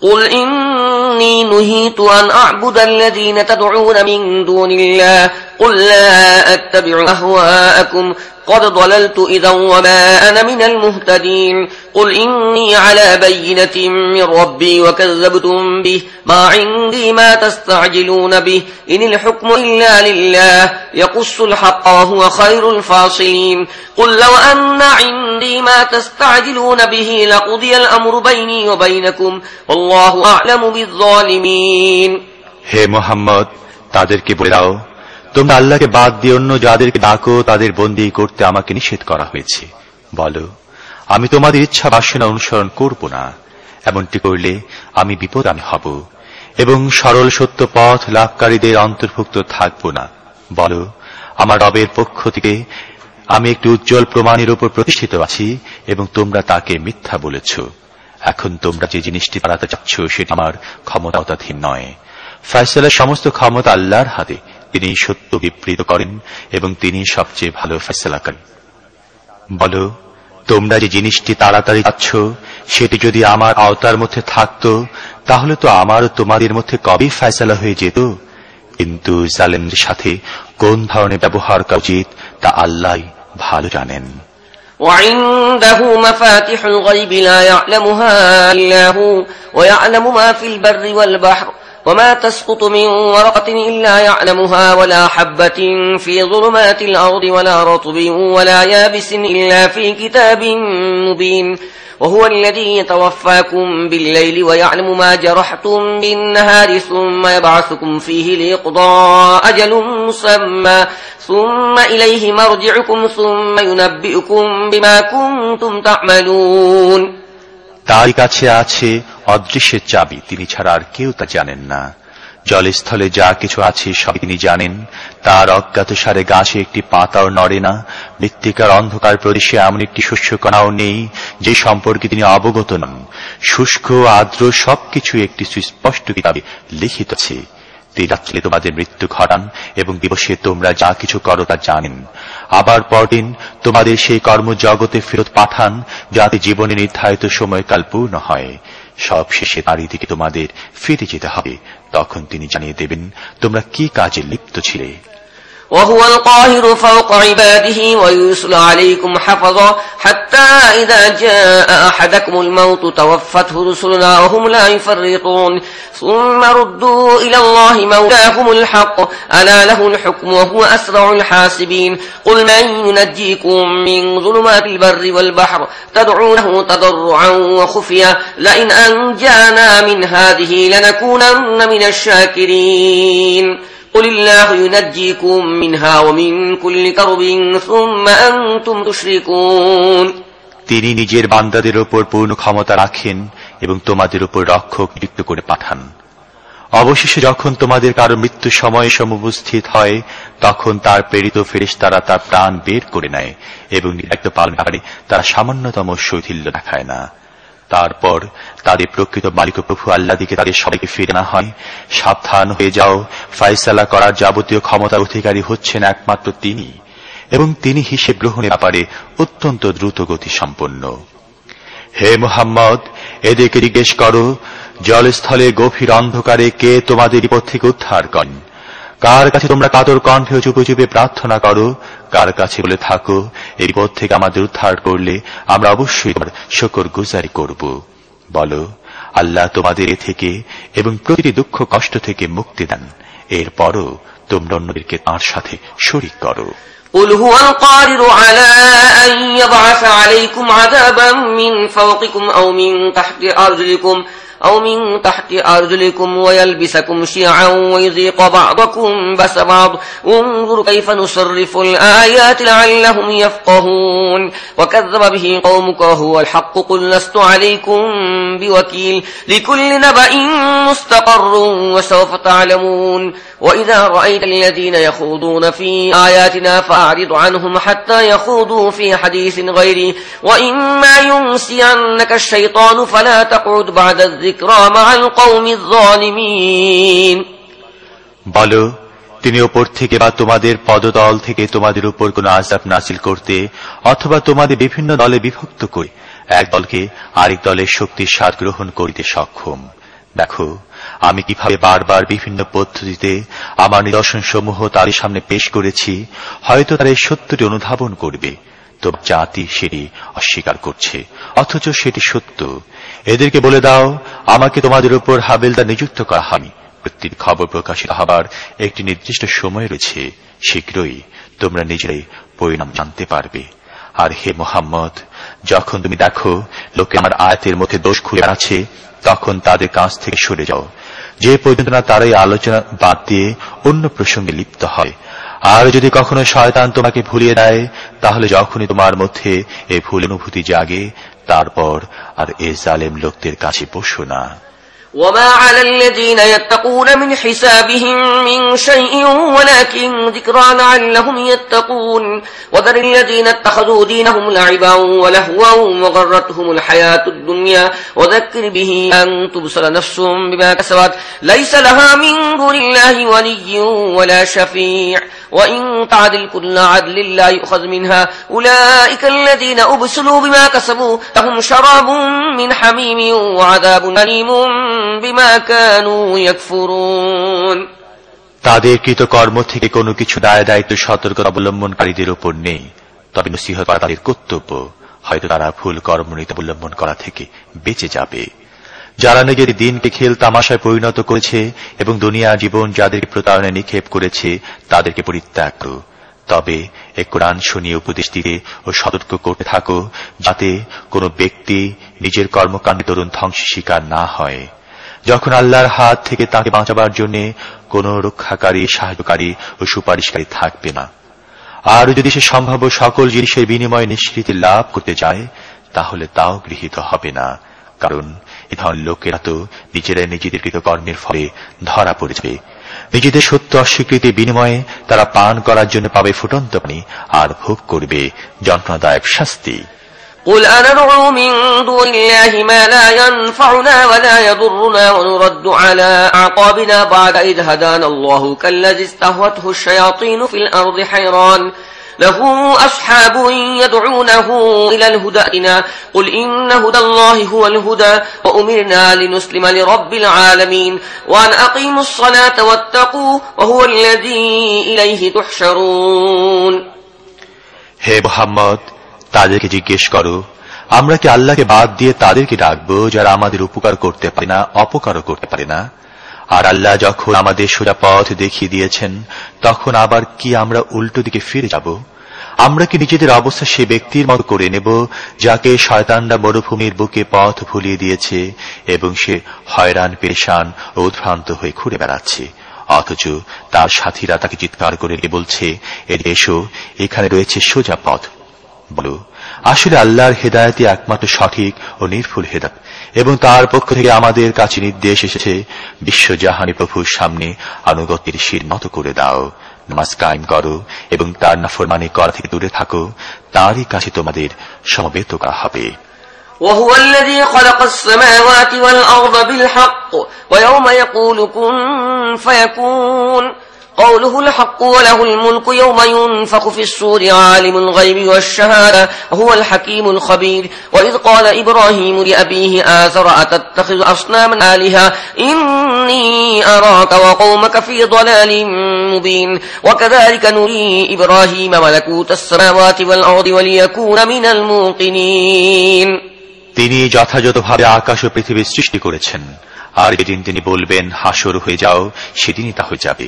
قل إني نهيت أن أعبد الذين تدعون من دون الله قل لا أتبع أهواءكم قد ضللت إذا وما أنا من المهتدين قل إني على بينة من ربي وكذبتم به ما عندي ما تستعجلون به إن الحكم إلا لله يقص الحق وهو خير الفاصلين قل لو أن عندي ما تستعجلون به لقضي الأمر بيني وبينكم والله أعلم بالظالمين হে মোহাম্মদ তাদেরকে বলে দাও তোমরা আল্লাহকে বাদ দিয়ে অন্য যাদেরকে ডাকো, তাদের বন্দী করতে আমাকে নিষেধ করা হয়েছে। বলো, আমি তোমাদের ইচ্ছা বাসনা অনুসরণ করব না। এমনটি করলে আমি বিপদ আমি হব এবং সরল সত্য পথ লাভকারীদের অন্তর্ভুক্ত থাকব না। বলো, আমার রবের পক্ষ থেকে আমি একটি উজ্জ্বল প্রমাণের উপর প্রতিষ্ঠিত আছি এবং তোমরা তাকে মিথ্যা বলেছ। এখন তোমরা যে জিনিসটি বাড়াতে চাচ্ছ, সেটা আমার ক্ষমতাধীন নয়। ফয়সলার সমস্ত ক্ষমতা আল্লাহর হাতে। তিনি সত্য বিবৃত করেন এবং তিনি সবচেয়ে ভালো ফেসলা করেন বলো তোমরা যে জিনিসটি তাড়াতাড়ি পাচ্ছ সেটি যদি আমার আওতার মধ্যে থাকত তাহলে তো আমার তোমাদের মধ্যে কবেই ফয়সলা হয়ে যেত কিন্তু জালেমদের সাথে কোন ধরনের ব্যবহার করা উচিত তা আল্লাহ ভালো জানেন وعنده مفاتح الغيب لا يعلمها إلا هو ويعلم ما في البر والبحر وما تسقط من ورقة إلا يعلمها ولا حبة في ظلمات الأرض ولا رطب ولا يابس إلا في كتاب مبين وهو الذي يتوفاكم بالليل ويعلم ما جرحتم بالنهار ثم يبعثكم فيه ليقضى أجل مسمى ثم إليه مرجعكم ثم ينبئكم بما كنتم تعملون তার কাছে আছে অদৃশ্যের চাবি, তিনি ছাড়া আর কেউ তা জানেন না। জলস্থলে যা কিছু আছে সব তিনি জানেন। তার অজ্ঞাত সারে গাছে একটি পাতাও নড়ে না। মৃত্তিকার অন্ধকার প্রদেশে এমন একটি শস্যকণাও নেই, যে সম্পর্কে তিনি অবগত নন। শুষ্ক, আর্দ্র সবকিছু একটি সুস্পষ্ট কিতাবে লিখিত আছে। রাত্রে তোমাদের মৃত্যু ঘটান এবং দিবসে তোমরা যা কিছু করো তা জানেন। আবার পরদিন তোমাদের সেই কর্ম জগতে ফেরত পাঠান যাতে জীবনে নির্ধারিত সময়কাল পূর্ণ হয়। সব শেষে তারই দিকে তোমাদের ফিরে যেতে হবে। তখন তিনি জানিয়ে দেবেন, তোমরা কি কাজে লিপ্ত ছিলে? وهو القاهر فوق عباده ويرسل عليكم حفظا حتى إذا جاء أحدكم الموت توفته رسلنا وهم لا يفرطون. ثم ردوا إلى الله مولاهم الحق. ألا له الحكم وهو أسرع الحاسبين. قل من ينجيكم من ظلمات البر والبحر تدعونه تضرعا وخفيا لئن أنجانا من هذه لنكونن من الشاكرين. قل الله ينجيكم منها ومن كل كرب ثم أنتم تشركون তিনি নিজের বান্দাদের উপর পূর্ণ ক্ষমতা রাখেন এবং তোমাদের উপর রক্ষক নিযুক্ত করে পাঠান অবশেষে যখন তোমাদের কারো মৃত্যু সময় সমুপস্থিত হয় তখন তার প্রেরিত ফেরিস তারা তার প্রাণ বের করে নেয় এবং নিরাক্ত পালনকারী তারা সামান্যতম শৈথিল্য দেখায় না তারপর তাদের প্রকৃত মালিক প্রভু আল্লাহ দিকে তাদের সবাইকে ফিরে না হয়। সাবধান হয়ে যাও। ফাইসালা করার যাবতীয় ক্ষমতার অধিকারী হচ্ছেন একমাত্র তিনি এবং তিনি হিসেব গ্রহণের ব্যাপারে অত্যন্ত দ্রুত গতি সম্পন্ন। হে মোহাম্মদ এদেরকে জিজ্ঞেস করো, জলস্থলে গভীর অন্ধকারে কে তোমাদের বিপদ থেকে উদ্ধার করেন? কার কাছে তোমরা কাতর কণ্ঠে চুপে চুপে প্রার্থনা করো কার কাছে বলে থাকো এই বিপদ থেকে আমাদের উদ্ধার করলে আমরা অবশ্যই তোমার শকর গুজারি করব বলো আল্লাহ তোমাদের এ থেকে এবং প্রতিটি দুঃখ কষ্ট থেকে মুক্তি দেন এরপরও তোমরা অন্যদেরকে তাঁর সাথে শরিক করো قل هو القادر على أن يبعث عليكم عذابا من فوقكم أو من تحت أرجلكم أو من تحت أرجلكم ويلبسكم شيعا ويذيق بعضكم بس بعض. انظر كيف نصرف الآيات لعلهم يفقهون. وكذب به قومك وهو الحق. قل لست عليكم بوكيل. لكل نبأ مستقر وسوف تعلمون. وإذا رأيت الذين يخوضون في آياتنا فأعرض عنهم حتى يخوضوا في حديث غيري. وإما ينسينك الشيطان فلا تقعد بعد الظالمين বলো, তিনি ওপর থেকে বা তোমাদের পদদল থেকে তোমাদের উপর কোন আজাব নাসিল করতে অথবা তোমাদের বিভিন্ন দলে বিভক্ত করে এক দলকে আরেক দলের শক্তির স্বাদ গ্রহণ করিতে সক্ষম। দেখো, আমি কীভাবে বারবার বিভিন্ন পদ্ধতিতে আমার নিদর্শন সমূহ তাদের সামনে পেশ করেছি, হয়তো তারা এই সত্যটি অনুধাবন করবে। তো জাতি সেটি অস্বীকার করছে, অথচ সেটি সত্য। এদেরকে বলে দাও, আমাকে তোমাদের উপর হাবেলদা নিযুক্ত করা হয়নি। প্রতিটি খবর প্রকাশিত হবার একটি নির্দিষ্ট সময় রয়েছে। শীঘ্রই তোমরা নিজেরাই পরিণাম জানতে পারবে। আর হে মোহাম্মদ, যখন তুমি দেখো, লোকে আমার আয়াতের মধ্যে দোষ খুঁজে আছে তখন তাদের কাছ থেকে সরে যাও। যে পর্যন্ত না তারাই আলোচনা বাদ দিয়ে অন্য প্রসঙ্গে লিপ্ত হয় আর যদি কখনো শয়তান তোমাকে ভুলিয়ে দেয়, তাহলে যখনই তোমার মধ্যে এ ভুল অনুভূতি জাগে, তারপর আর এ জালেম লোকদের কাছে বসো না। وما على الذين يتقون من حسابهم من شيء ولكن ذكرى لعلهم يتقون وذر الذين اتخذوا دينهم لعبا ولهوا وغرتهم الحياة الدنيا وذكر به أن تبصر نفس بما كسبت ليس لها من دون الله ولي ولا شفيع وإن تعدل كل عدل لا يؤخذ منها أولئك الذين أبسلوا بما كسبوا لهم شراب من حميم وعذاب তাদের কৃতকর্ম থেকে কোনো কিছু দায় দায়িত্ব সতর্কতা অবলম্বনকারীদের উপর নেই। তবে নসিহত করা তাদের কর্তব্য। হয়তো তারা ভুল কর্মনীতি অবলম্বন করা থেকে বেঁচে যাবে। যারা নিজের দিনকে খেল তামাশায় পরিণত করেছে এবং দুনিয়ার জীবন যাদেরকে প্রতারণে নিক্ষেপ করেছে, তাদেরকে পরিত্যাগ করো। তবে এ কোরআন শুনিয়ে উপদেশ দিতে ও সতর্ক করতে থাকো, যাতে কোনো ব্যক্তি নিজের কর্মকাণ্ডে তরুণ ধ্বংস শিকার না হয়। যখন আল্লাহর হাত থেকে তাকে বাঁচাবার জন্য কোন রক্ষাকারী, সাহায্যকারী ও সুপারিশকারী থাকবে না। আর যদি সে সম্ভাব্য সকল জিনিসের বিনিময়ে নিষ্কৃতি লাভ করতে যায় তাহলে তাও গৃহীত হবে না। কারণ এ ধরনের লোকেরা তো নিজেরাই নিজেদের কৃতকর্মের ফলে ধরা পড়েছে। নিজেদের সত্য অস্বীকৃতির বিনিময়ে তারা পান করার জন্য পাবে ফুটন্ত পানি আর ভোগ করবে যন্ত্রণাদায়ক শাস্তি। قل أندعو من دون الله ما لا ينفعنا ولا يضرنا ونرد على أعقابنا بعد إذ هدانا الله كالذي استهوته الشياطين في الأرض حيران له أصحاب يدعونه إلى الهدى قل إن هدى الله هو الهدى وأمرنا لنسلم لرب العالمين وأن أقيموا الصلاة واتقوا وهو الذي إليه تحشرون هي محمد তাদেরকে জিজ্ঞেস করো, আমরা কি আল্লাহকে বাদ দিয়ে তাদেরকে ডাকবো যারা আমাদের উপকার করতে পারে না, অপকারও করতে পারে না? আর আল্লাহ যখন আমাদের সোজা পথ দেখিয়ে দিয়েছেন, তখন আবার কি আমরা উল্টো দিকে ফিরে যাব? আমরা কি নিজেদের অবস্থা সে ব্যক্তির মতো করে নেব, যাকে শয়তানরা মরুভূমির বুকে পথ ভুলিয়ে দিয়েছে এবং সে হয়রান, পেরেশান ও উদ্ভ্রান্ত হয়ে ঘুরে বেড়াচ্ছে? অথচ তার সাথীরা তাকে চিৎকার করে বলছে এর এসো, এখানে রয়েছে সোজা পথ বলো আসলে আল্লাহর হেদায়তই একমাত্র সঠিক ও নির্ভুল হেদায়ত এবং তার পক্ষ থেকে আমাদের কাছে নির্দেশ এসেছে বিশ্বজাহানি প্রভুর সামনে আনুগত্যের শির নত করে দাও নামাজ কায়েম করো এবং তার নাফরমানি করা থেকে দূরে থাকো তারই কাছে তোমাদের সমবেত করা হবে وهو الذي خلق السماوات والأرض بالحق ويوم يقول كن فيكون قوله الحق وله الملك يوم ينفخ في السور عالم الغيب والشهادة وهو الحكيم الخبير وإذ قال إبراهيم لأبيه آثر أتتخذ أصناما آلهة إني أراك وقومك في ضلال مبين وكذلك نري إبراهيم ملكوت السماوات والأرض وليكون من الموقنين তিনি যথাযথভাবে আকাশ ও পৃথিবীর সৃষ্টি করেছেন আর যেদিন তিনি বলবেন হাসর হয়ে যাও সেদিনই তা হয়ে যাবে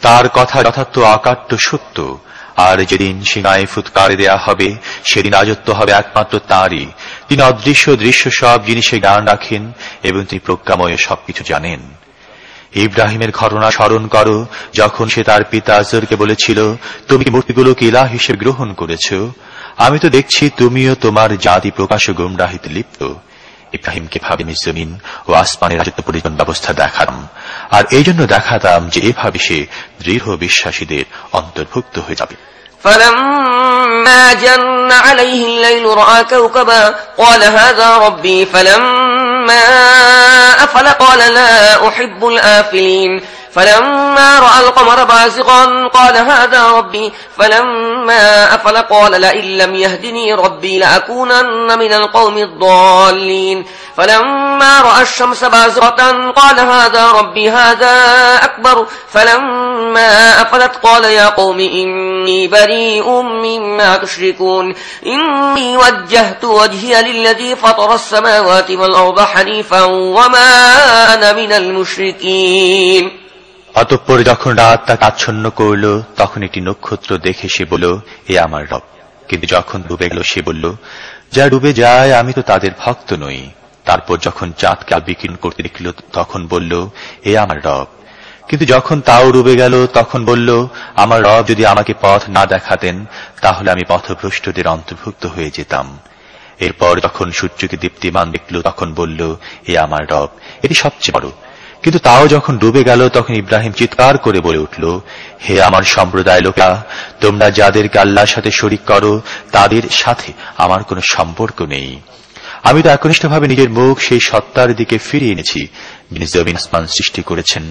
তার কথা যথার্থ আকাট্য সত্য। আর যেদিন সিনায় ফুৎকার দেয়া হবে, সেদিন রাজত্ব হবে একমাত্র তাঁরই। তিনি অদৃশ্য দৃশ্য সব জিনিসে জ্ঞান রাখেন এবং তিনি প্রজ্ঞাময় সবকিছু জানেন। ইব্রাহিমের ঘটনা স্মরণ করো, যখন সে তার পিতা আজরকে বলেছিল, তুমি মূর্তিগুলোকে ইলা হিসেবে গ্রহণ করেছ? আমি তো দেখছি তুমিও তোমার জাতি প্রকাশ গুমরাহিতে লিপ্ত। ইব্রাহিমকে ভাবে জমিন ও আসমানের রাজত্ব পরিজন ব্যবস্থা দেখাতাম আর এই জন্য দেখাতাম যে এভাবে সে দৃঢ় বিশ্বাসীদের অন্তর্ভুক্ত হয়ে যাবে فلما جن عليه الليل رأى كوكبا قال هذا ربي فلما أفل قال لا أحب الآفلين فلما رأى القمر بازغا قال هذا ربي فلما أفل قال لئن لم يهدني ربي لأكونن من القوم الضالين. فلما رأى الشمس بازغة قال هذا ربي هذا أكبر. فلما أفلت قال يا قوم إني بريء مما تشركون. إني وجهت وجهي للذي فطر السماوات والأرض حنيفا وما أنا من المشركين. অতঃপর যখন রাত তাকে আচ্ছন্ন করল, তখন একটি নক্ষত্র দেখে সে বলল, এ আমার রব। কিন্তু যখন ডুবে গেল, সে বলল, যা ডুবে যায়, আমি তো তাদের ভক্ত নই। তারপর যখন চাঁদকে বিকিন করতে দেখল, তখন বলল, এ আমার রব। কিন্তু যখন তাও ডুবে গেল, তখন বলল, আমার রব যদি আমাকে পথ না দেখাতেন, তাহলে আমি পথভ্রষ্টদের অন্তর্ভুক্ত হয়ে যেতাম। এরপর যখন সূর্যকে দীপ্তিমান দেখল, তখন বলল, এ আমার রব, এটি সবচেয়ে বড়। কিন্তু তাও যখন ডুবে গেল তখন ইব্রাহিম চিৎকার করে বলে উঠল হে আমার সম্প্রদায় লোকা তোমরা যাদেরকে আল্লাহর সাথে শরিক করো তাদের সাথে আমার কোনো সম্পর্ক নেই আমি তো একনিষ্ঠভাবে নিজের মুখ সেই সত্তার দিকে ফিরিয়ে এনেছি যিনি জমিন আসমান সৃষ্টি করেছেন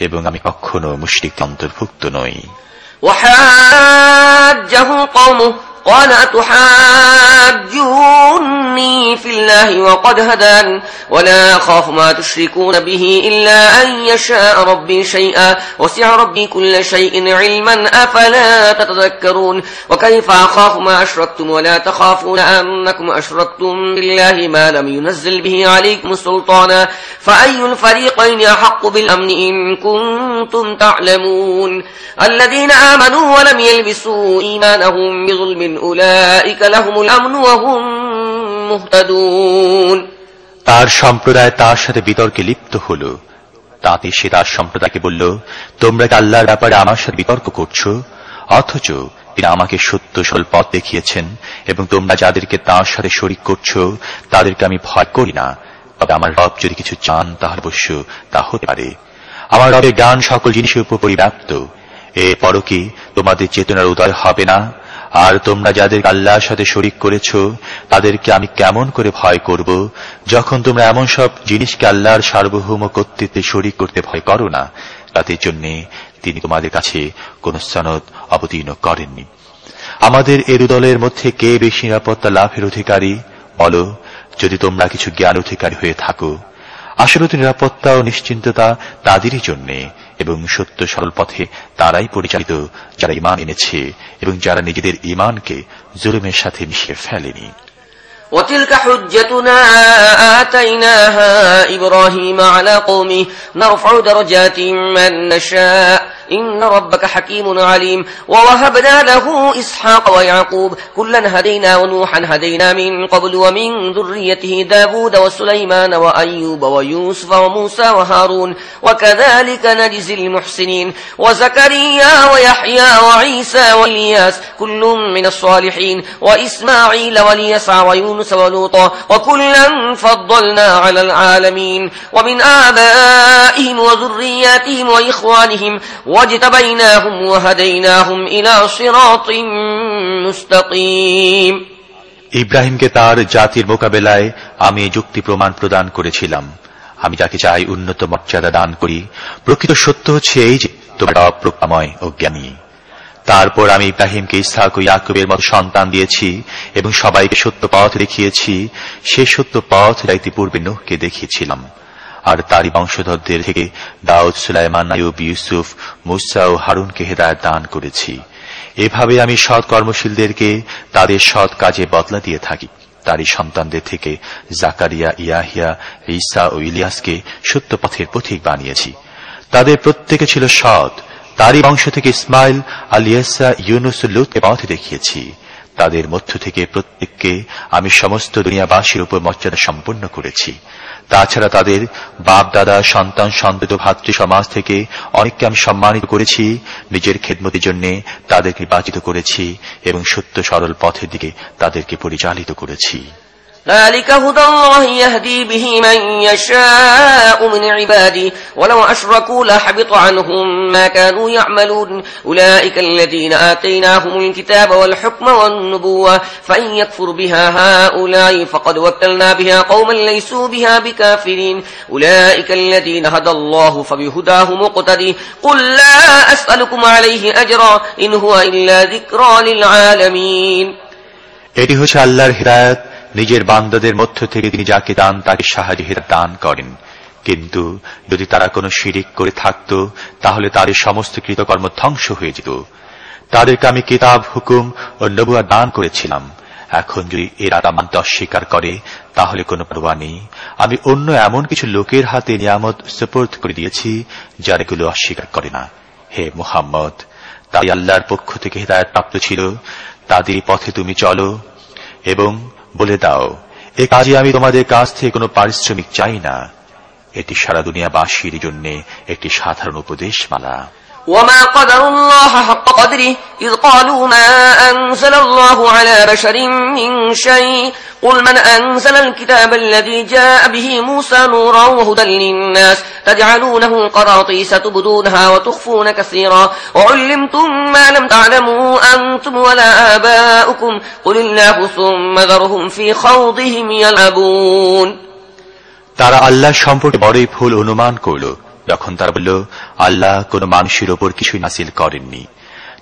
এবং আমি কখনো মুশরিক অন্তর্ভুক্ত নই وحاجه قومه قال أتحاجوني في الله وقد هدان ولا أخاف ما تشركون به إلا أن يشاء ربي شيئا وسع ربي كل شيء علما أفلا تتذكرون وكيف أخاف ما أشركتم ولا تخافون أنكم أشركتم بالله ما لم ينزل به عليكم سلطانا فأي الفريقين أحق بالأمن إن كنتم تعلمون الذين آمنوا ولم يلبسوا إيمانهم بظلم তার সম্প্রদায় তার সাথে বিতর্কে লিপ্ত হল। তাতে সে তার সম্প্রদায়কে বলল, তোমরা কি আল্লাহর ব্যাপারে আমার সাথে বিতর্ক করছ? অথচ তিনি আমাকে সত্য সরল পথ দেখিয়েছেন এবং তোমরা যাদেরকে তার সাথে শরিক করছ, তাদেরকে আমি ভয় করি না। তবে আমার রব যদি কিছু চান, তাহলে অবশ্য তা হতে পারে। আমার রবের জ্ঞান সকল জিনিসের উপর পরিব্যাপ্ত। এ পরকে তোমাদের চেতনার উদয় হবে না? আর তোমরা যাদের আল্লাহর সাথে শরিক করেছ, তাদেরকে আমি কেমন করে ভয় করব? যখন তোমরা এমন সব জিনিসকে আল্লাহর সার্বভৌম কর্তৃত্বে শরিক করতে ভয় করো না, তাদের জন্য তিনি তোমাদের কাছে কোন সনদ অবতীর্ণ করেননি। আমাদের এ দলের মধ্যে কে বেশি নিরাপত্তা লাভের অধিকারী? বলো, যদি তোমরা কিছু জ্ঞান অধিকারী হয়ে থাকো, আসলে নিরাপত্তা ও নিশ্চিন্ততা তাদেরই জন্য। এবং সত্য সরল পথে তারাই পরিচালিত যারা ইমান এনেছে এবং যারা নিজেদের ইমানকে জুলুমের সাথে মিশিয়ে ফেলেনি وتلك حجتنا آتيناها إبراهيم على قومه نرفع درجات من نشاء إن ربك حكيم عليم. ووهبنا له إسحاق ويعقوب. كلا هدينا ونوحا هدينا من قبل ومن ذريته داود وسليمان وأيوب ويوسف وموسى وهارون. وكذلك نجزي المحسنين. وزكريا ويحيى وعيسى وإلياس. كل من الصالحين. وإسماعيل وليسع ويونس ولوطا وكلا فضلنا على العالمين. ومن آبائهم وذرياتهم وإخوانهم. ইব্রাহিমকে তার জাতির মোকাবেলায় আমি যুক্তি প্রমাণ প্রদান করেছিলাম। আমি যাকে চাই উন্নত মর্যাদা দান করি। প্রকৃত সত্য হচ্ছে এই যে, তোমরা অপ্রকাময় ও জ্ঞানী। তারপর আমি ইব্রাহিমকে ইসহাক ও ইয়াকুবের মতো সন্তান দিয়েছি এবং সবাইকে সত্য পথ দেখিয়েছি। সে সত্য পথ যাইতে পূর্বে নুহকে দেখিয়েছিলাম। আর তারই বংশধরদের থেকে দাউদ সুলাইমান আয়ুব ইউসুফ, মুসা ও হারুনকে হেদায়ত দান করেছি। এভাবে আমি সৎ কর্মশীলদেরকে তাদের সৎ কাজে বদলা দিয়ে থাকি। তারই সন্তানদের থেকে জাকারিয়া, ইয়াহিয়া, ঈসা ও ইলিয়াসকে সত্য পথের পথিক বানিয়েছি। তাদের প্রত্যেকে ছিল সৎ। তারই বংশ থেকে ইসমাইল আলিয়াসা ইউনুস লুতকে পথ দেখিয়েছি। তাদের মধ্য থেকে প্রত্যেককে আমি সমস্ত দুনিয়াবাসীর উপর মর্যাদা সম্পন্ন করেছি। তাছাড়া তাদের বাপ দাদা সন্তান সন্তত ভাতৃ সমাজ থেকে অনেককে আমি সম্মানিত করেছি। নিজের খেদমতির জন্য তাদেরকে নির্বাচিত করেছি এবং সত্য সরল পথের দিকে তাদেরকে পরিচালিত করেছি। ذلك هدى الله يهدي به من يشاء من عباده ولو أشركوا لحبط عنهم ما كانوا يعملون أولئك الذين آتيناهم الكتاب والحكم والنبوة فإن يكفر بها هؤلاء فقد وكلنا بها قوما ليسوا بها بكافرين أولئك الذين هدى الله فبهداه مقتدي قل لا أسألكم عليه أجرا إن هو إلا ذكرى للعالمين এটি হচ্ছে আল্লাহর হিদায়ত নিজের বান্দাদের মধ্য থেকে তিনি যাকে দান, তাকে সাহায্য দান করেন। কিন্তু যদি তারা কোনো শিরিক করে থাকত, তাহলে তাদের সমস্ত কৃতকর্ম ধ্বংস হয়ে যেত। তাদেরকে আমি কিতাব, হুকুম ও নবুয়া দান করেছিলাম। এখন যদি এরা তা মানতে অস্বীকার করে, তাহলে কোনো পরোয়া নেই। আমি অন্য এমন কিছু লোকের হাতে নিয়ামত সুপোর্ট করে দিয়েছি, যার এগুলো অস্বীকার করে না। হে মুহাম্মদ, তাই আল্লাহর পক্ষ থেকে হৃদায়ত প্রাপ্ত ছিল। তাদের পথে তুমি চলো এবং বলে দাও এ কাজে আমি তোমাদের কাছ থেকে কোনো পারিশ্রমিক চাই না। এটি সারা দুনিয়াবাসীর জন্য একটি সাধারণ উপদেশ মালা وما قدر الله حق قدره إذ قالوا ما أنزل الله على بشر من شيء قل من أنزل الكتاب الذي جاء به موسى نورا وهدى للناس تجعلونه قراطيس تبدونها وتخفون كثيرا وعلمتم ما لم تعلموا أنتم ولا آباؤكم قل الله ثم ذرهم في خوضهم يلعبون তারা আল্লাহ সম্পর্কে বড়ই ভুল অনুমান করল যখন তারা বলল, আল্লাহ কোন মানুষের ওপর কিছুই নাসিল করেননি।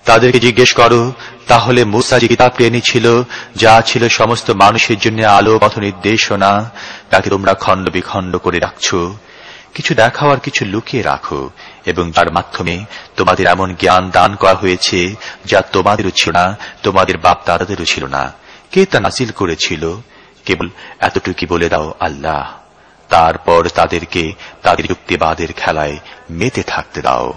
তাদেরকে জিজ্ঞেস করো, তাহলে মুসা যে কিতাব এনেছিল, যা ছিল সমস্ত মানুষের জন্য আলো, পথ নির্দেশনা, তাকে তোমরা খণ্ড বিখণ্ড করে রাখছ। কিছু দেখাও আর কিছু লুকিয়ে রাখো, এবং তার মাধ্যমে তোমাদের এমন জ্ঞান দান করা হয়েছে, যা তোমাদেরও ছিল না, তোমাদের বাপ দাদাদেরও ছিল না। কে তা নাসিল করেছিল? কেবল এতটুকু বলে দাও আল্লাহ। তারপর তাদেরকে তাদের যুক্তিবাদের খেলায় মেতে থাকতে দাও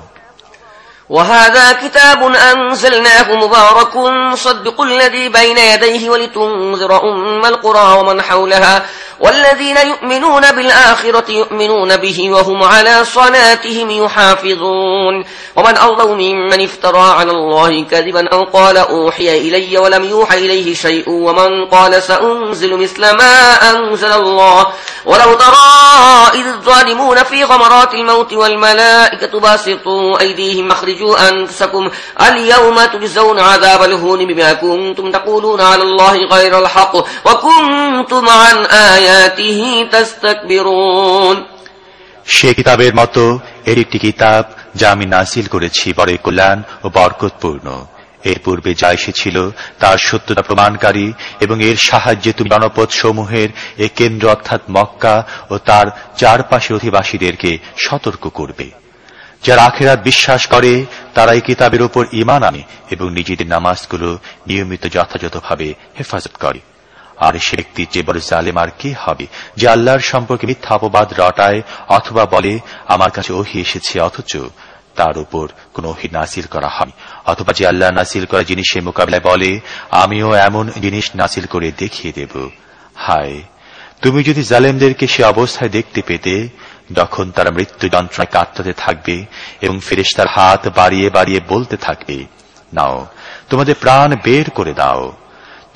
وهذا كتاب أنزلناه مبارك صدق الذي بين يديه ولتنذر أم القرى ومن حولها والذين يؤمنون بالآخرة يؤمنون به وهم على صلاتهم يحافظون. ومن أظلم ممن افترى على الله كذبا أو قال أوحي إلي ولم يوحى إليه شيء ومن قال سأنزل مثل ما أنزل الله. ولو ترى إذ الظالمون في غمرات الموت والملائكة باسطوا أيديهم أخرجوا أنفسكم اليوم تجزون عذاب الهون بما كنتم تقولون على الله غير الحق وكنتم عن آيات সে কিতাবের মতো এর একটি কিতাব যা আমি নাসিল করেছি বড় কল্যাণ ও বরকতপূর্ণ। এর পূর্বে যা এসেছিল তার সত্যতা প্রমাণকারী এবং এর সাহায্যে তুমি জনপদ সমূহের এ কেন্দ্র অর্থাৎ মক্কা ও তার চারপাশে অধিবাসীদেরকে সতর্ক করবে। যারা আখেরাত বিশ্বাস করে, তারা এই কিতাবের উপর ইমান আনে এবং নিজেদের নামাজগুলো নিয়মিত যথাযথভাবে হেফাজত করে। আর সে ব্যক্তি যে বড় জালেম আর কে হবে? যে আল্লাহর সম্পর্কে মিথ্যা অপবাদ রটায় অথবা বলে, আমার কাছে ওহি এসেছে, অথচ তার উপর কোন ওহি নাসিল করা হয় অথবা যে আল্লাহ নাসিল করা জিনিসের মোকাবিলায় বলে, আমিও এমন জিনিস নাসিল করে দেখিয়ে দেব। হায়, তুমি যদি জালেমদেরকে সে অবস্থায় দেখতে পেতে যখন তারা মৃত্যু যন্ত্রণায় কাটতে থাকবে এবং ফেরেশতার হাত বাড়িয়ে বাড়িয়ে বলতে থাকবে, নাও, তোমাদের প্রাণ বের করে দাও।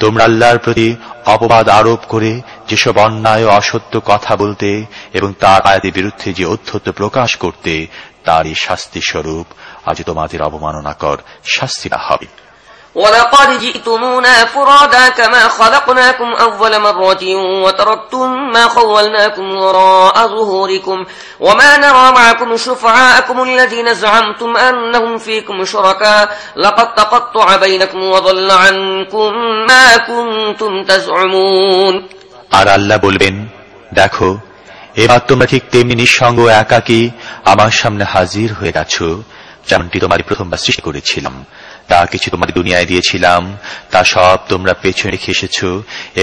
তোমরা আল্লাহর প্রতি অপবাদ আরোপ করে যেসব অন্যায় ও অসত্য কথা বলতে এবং তার আয়াদের বিরুদ্ধে যে অধ্যত্ত প্রকাশ করতে, তারই শাস্তি স্বরূপ আজ তোমাদের অবমাননাকর শাস্তিরা হবে। ولقد جئتمونا فرادا كما خلقناكم أول مرة وتركتم ما خولناكم وراء ظهوركم وما نرى معكم شفعاءكم الذين زعمتم أنهم فيكم شركاء لقد تقطع بينكم وضل عنكم ما كنتم تزعمون আর আল্লাহ বলবেন দেখো এবার তোমরা ঠিক তেমনি নিঃসঙ্গ একাকী আমার সামনে হাজির হয়ে গেছো যেমনটি তোমার প্রথমবার সৃষ্টি করেছিলাম তা কিছু তোমাদের দুনিয়ায় দিয়েছিলাম, তা সব তোমরা পেছনে রেখে এসেছ,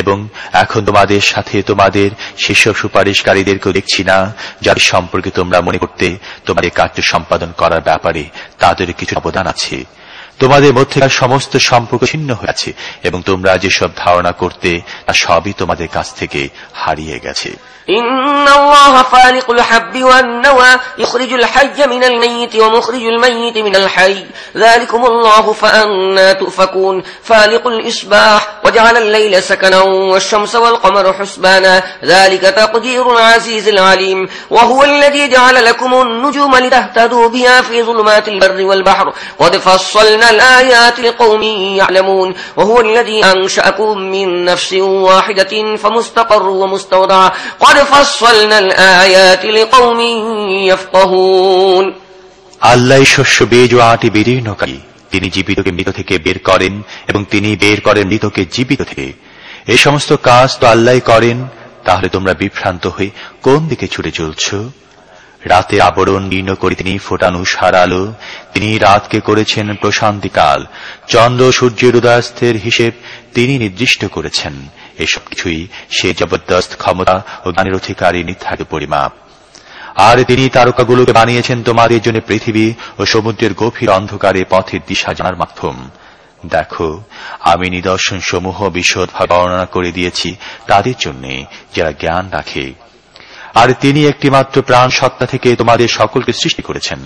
এবং এখন তোমাদের সাথে তোমাদের সেসব সুপারিশকারীদেরকেও দেখছি না যার সম্পর্কে তোমরা মনে করতে তোমাদের কার্য সম্পাদন করার ব্যাপারে তাদের কিছু অবদান আছে। তোমাদের মধ্যেকার সমস্ত সম্পর্ক ছিন্ন হয়েছে এবং তোমরা যেসব ধারণা করতে তা সবই তোমাদের কাছ থেকে হারিয়ে গেছে إن الله فالق الحب والنوى يخرج الحي من الميت ومخرج الميت من الحي ذلكم الله فأنا تؤفكون فالق الإصباح وجعل الليل سكنا والشمس والقمر حسبانا ذلك تقدير العزيز العليم وهو الذي جعل لكم النجوم لتهتدوا بها في ظلمات البر والبحر قد فصلنا الآيات لقوم يعلمون وهو الذي أنشأكم من نفس واحدة فمستقر ومستودع قد فصلنا الآيات لقوم يفقهون আল্লাহ শস্য বীজ ও আটি বিদীর্ণকারী তিনি জীবিতকে মৃত থেকে বের করেন এবং তিনি বের করেন মৃতকে জীবিত থেকে এই সমস্ত কাজ তো আল্লাহ করেন তাহলে তোমরা বিভ্রান্ত হয়ে কোন দিকে ছুটে চলছ রাতে আবরণ নির্ণ করে তিনি ফোটানো সারালো তিনি রাতকে করেছেন প্রশান্তিকাল। চন্দ্র সূর্যের উদয়াস্তের হিসেব তিনি নির্দিষ্ট করেছেন। এসব কিছুই সে জবরদস্ত ক্ষমতা ও জ্ঞানের অধিকারী নির্ধারিত পরিমাপ। আর তিনি তারকাগুলোকে বানিয়েছেন তোমাদের জন্য পৃথিবী ও সমুদ্রের গভীর অন্ধকারে পথের দিশা জানার মাধ্যম। দেখো, আমি নিদর্শন সমূহ বিশদভাবে বর্ণনা করে দিয়েছি তাদের জন্য যারা জ্ঞান রাখে। আর তিনি একটি মাত্র প্রাণ সত্তা থেকে তোমাদের সকলকে সৃষ্টি করেছেন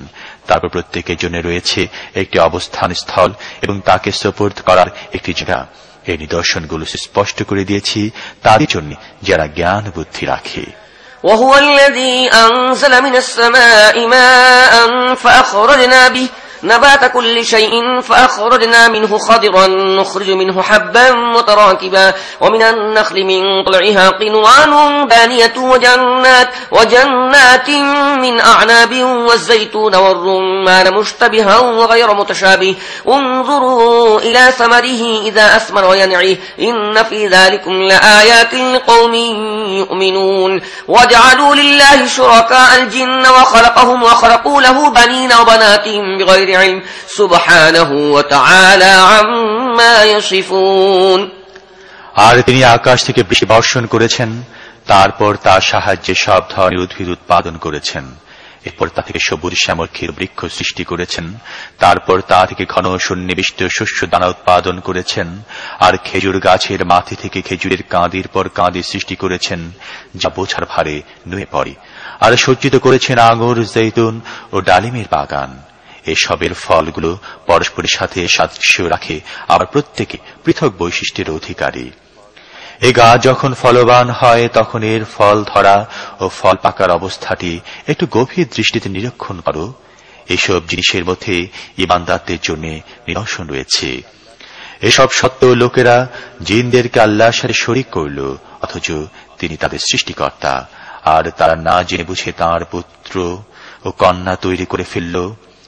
তারপর প্রত্যেকের জন্য রয়েছে একটি অবস্থান স্থল এবং তাকে সপোর্ট করার একটি জায়গা এই নিদর্শনগুলো স্পষ্ট করে দিয়েছি তাদের জন্য যারা জ্ঞান বুদ্ধি রাখে وهو الذي أنزل من السماء ماء فأخرجنا به نبات كل شيء فأخرجنا منه خضرا نخرج منه حبا متراكبا ومن النخل من طلعها قنوان دانية وجنات وجنات من أعناب والزيتون والرمان مشتبها وغير متشابه. انظروا إلى ثمره إذا أثمر وينعيه إن في ذلكم لآيات لقوم يؤمنون. وجعلوا لله شركاء الجن وخلقهم وخلقوا له بنين وبنات بغير علم سبحانه وتعالى عما يصفون আর তিনি আকাশ থেকে বৃষ্টি বর্ষণ করেছেন তারপর তার সাহায্যে সব ধরনের উদ্ভিদ উৎপাদন করেছেন এরপর তা থেকে সবুজ শ্যামল ক্ষীর বৃক্ষ সৃষ্টি করেছেন তারপর তা থেকে ঘন সন্নিবিষ্ট শস্য দানা উৎপাদন করেছেন আর খেজুর গাছের মাথি থেকে খেজুরের কাঁদির পর কাঁদি সৃষ্টি করেছেন যা বোঝার ভারে নুয়ে পড়ে আর সজ্জিত করেছেন আঙুর জৈতুন ও ডালিমের বাগান এসবের ফলগুলো পরস্পরের সাথে সাদৃশ্য রাখে, আবার প্রত্যেকে পৃথক বৈশিষ্ট্যের অধিকারী। এ গাছ যখন ফলবান হয়, তখন এর ফল ধরা ও ফল পাকার অবস্থাটি একটু গভীর দৃষ্টিতে নিরীক্ষণ করো। এসব জিনিসের মধ্যে ইমানদারদের জন্য নিদর্শন রয়েছে। এসব সত্ত্বেও লোকেরা জিনদেরকে আল্লাহর সাথে শরিক করল, অথচ তিনি তাদের সৃষ্টিকর্তা। আর তারা না জেনে বুঝে তাঁর পুত্র ও কন্যা তৈরি করে ফেলল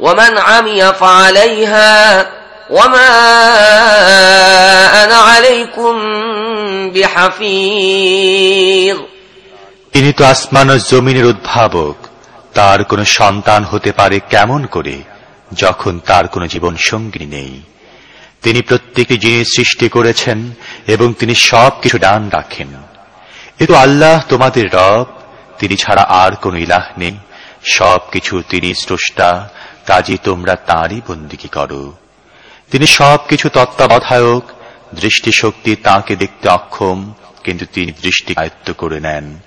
ومن عمي فعليها وما أنا عليكم بحفيظ তিনি তো আসমান ও জমিনের উদ্ভাবক তার কোনো সন্তান হতে পারে কেমন করে যখন তার কোনো জীবন সঙ্গী নেই তিনি প্রত্যেকটি জিনিস সৃষ্টি করেছেন এবং তিনি সব কিছু ডান রাখেন এ তো আল্লাহ তোমাদের রব তিনি ছাড়া আর কোন ইলাহ নেই সব কিছু তিনি স্রষ্টা কাজে তোমরা তাঁরই বন্দিকি করো। তিনি সব কিছু তত্ত্বাবধায়ক, দৃষ্টিশক্তি তাকে দেখতে অক্ষম, কিন্তু তিনি দৃষ্টি আয়ত্ত করে নেন।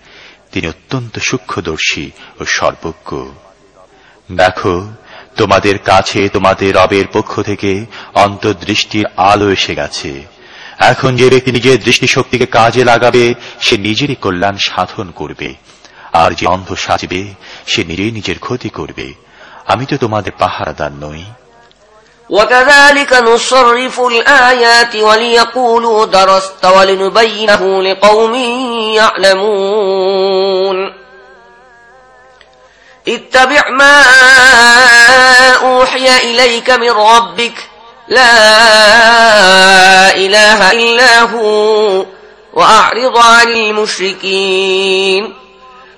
তিনি অত্যন্ত সূক্ষ্মদর্শী ও সর্বজ্ঞ। দেখো, তোমাদের কাছে তোমাদের রবের পক্ষ থেকে অন্তর্দৃষ্টির আলো এসে গেছে। এখন যে ব্যক্তি নিজের দৃষ্টিশক্তিকে কাজে লাগাবে, সে নিজেরই কল্যাণ সাধন করবে। আর যে অন্ধ সাজবে, সে নিজেই নিজের ক্ষতি করবে। আমি তো তোমাদের পাহারাদার নই وكذلك نصرف الآيات وليقولوا درست ولنبينه لقوم يعلمون اتبع ما أوحي إليك من ربك لا إله إلا هو وأعرض عن المشركين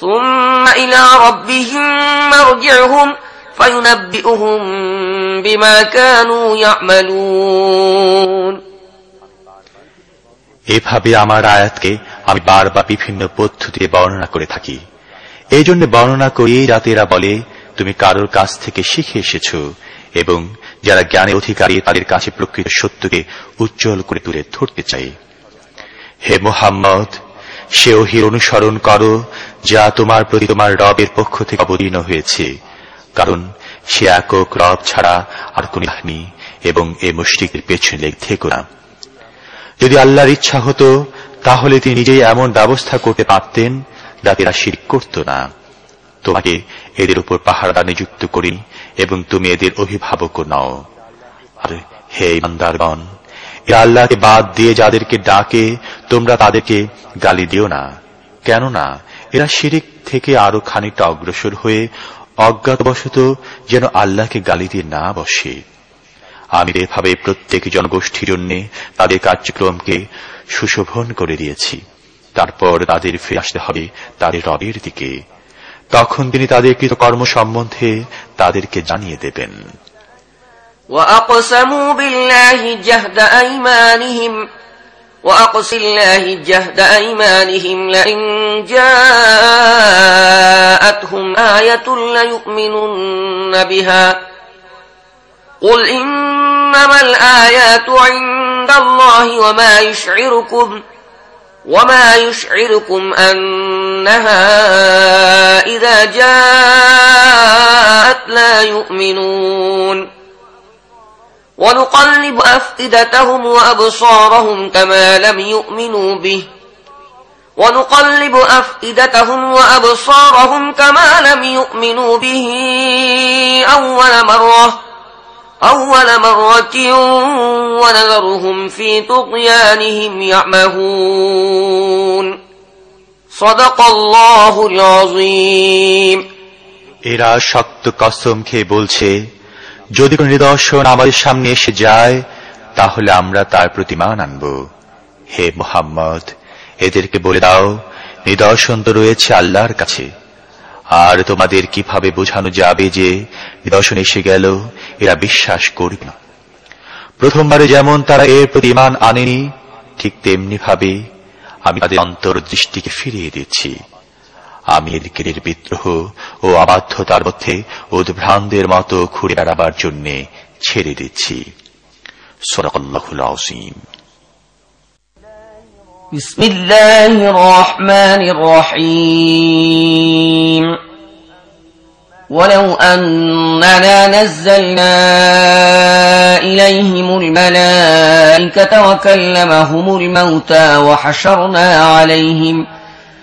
ثم إلى ربهم مرجعهم فينبئهم بما كانوا يعملون এভাবে আমার আয়াতকে আমি বারবার বিভিন্ন পদ্ধতিতে বর্ণনা করে থাকি এই জন্য বর্ণনা করি যাতে এরা বলে তুমি কারোর কাছ থেকে শিখে এসেছ এবং যারা জ্ঞানের অধিকারী তাদের কাছে প্রকৃত সত্যকে উজ্জ্বল করে তুলে ধরতে চাই হে মোহাম্মদ সে ওহির অনুসরণ করো, যা তোমার প্রতি তোমার রবের পক্ষ থেকে অবতীর্ণ হয়েছে। কারণ সে একক রব ছাড়া আর কোন নেই, এবং এ মুশ্রিকের পেছনে থেকো না। যদি আল্লাহর ইচ্ছা হতো, তাহলে তিনি নিজেই এমন ব্যবস্থা করতে পারতেন, যাতে এরা শির করত না। তোমাকে এদের উপর পাহাড়া নিযুক্ত করি, এবং তুমি এদের অভিভাবক নাও। আর হে ইমানদারগণ আল্লাহকে বাদ দিয়ে যাদেরকে ডাকে, তোমরা তাদেরকে গালি দিও না। কেননা, এরা শিরিক থেকে আরও খানিকটা অগ্রসর হয়ে অজ্ঞাতবশত যেন আল্লাহকে গালি দিয়ে না বসে। আমি এভাবে প্রত্যেক জনগোষ্ঠীর জন্য তাদের কার্যক্রমকে সুশোভন করে দিয়েছি। তারপর তাদের ফিরে আসতে হবে তাদের রবের দিকে। তখন তিনি তাদের কৃতকর্ম সম্বন্ধে তাদেরকে জানিয়ে দেবেন। وأقسموا بالله جهد أيمانهم وأقس الله جهد أيمانهم لئن جاءتهم آية ليؤمنن بها. قل إنما الآيات عند الله وما يشعركم وما يشعركم أنها إذا جاءت لا يؤمنون. ونقلب أفئدتهم وأبصارهم كما لم يؤمنوا به ونقلب أفئدتهم وأبصارهم كما لم يؤمنوا به أول مرة أول مرة ونذرهم في طغيانهم يعمهون صدق الله العظيم এরা শক্ত কসম খেয়ে বলছে যদি কোন নিদর্শন আমাদের সামনে এসে যায়, তাহলে আমরা তার প্রতিমান আনব। হে মোহাম্মদ, এদেরকে বলে দাও, নিদর্শন তো রয়েছে আল্লাহর কাছে। আর তোমাদের কীভাবে বোঝানো যাবে যে নিদর্শন এসে গেল, এরা বিশ্বাস করবে না। প্রথমবারে যেমন তারা এর প্রতি ইমান আনেনি, ঠিক তেমনি ভাবে আমি তাদের অন্তর্দৃষ্টিকে ফিরিয়ে দিচ্ছি। আমি এদিকে বিদ্রোহ ও অবাধ্যতার মধ্যে উদ্ভ্রান্তের মতো ঘুরে বেড়াবার জন্য ছেড়ে দিচ্ছি সরকাল্লাহুল আসিম بسم الله الرحمن الرحيم ولو أننا نزلنا إليهم الملائكة وكلمهم الموتى وحشرنا عليهم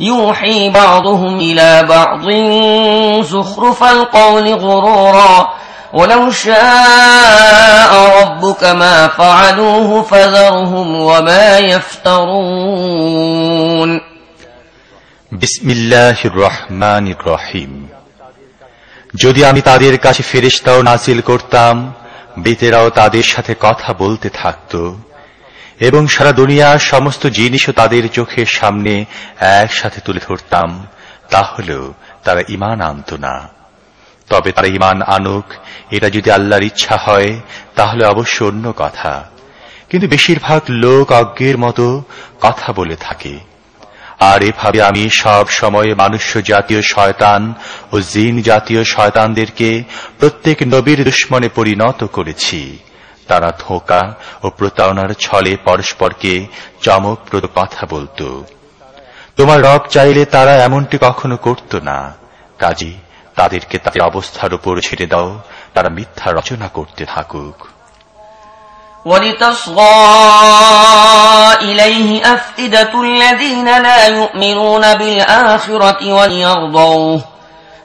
يوحي بعضهم إلى بعض زخرف القول غرورا ولو شاء ربك ما فعلوه فذرهم وما يفترون بسم الله الرحمن الرحيم যদি আমি তাদের কাছে ফেরিস্তাও নাজিল করতাম বেতেরাও তাদের সাথে কথা বলতে থাকতো এবং সারা দুনিয়ার সমস্ত জিনিসও তাদের চোখের সামনে একসাথে তুলে ধরতাম। তাহলেও তারা ইমান আনত না। তবে তারা ইমান আনুক, এটা যদি আল্লাহর ইচ্ছা হয়, তাহলে অবশ্য অন্য কথা। কিন্তু বেশিরভাগ লোক অজ্ঞের মতো কথা বলে থাকে। আর এভাবে আমি সব সময় মানুষ জাতীয় শয়তান ও জিন জাতীয় শয়তানদেরকে প্রত্যেক নবীর দুশ্মনে পরিণত করেছি। তারা ধোঁকা ও প্রতারণার ছলে পরস্পরকে চমকপ্রদ কথা বলত তোমার রব চাইলে তারা এমনটি কখনো করত না কাজী তাদেরকে তাদের অবস্থার উপর ছেড়ে দাও তারা মিথ্যা রচনা করতে থাকুক ولتصغى إليه أفئدة الذين لا يؤمنون بالآخرة وليرضوه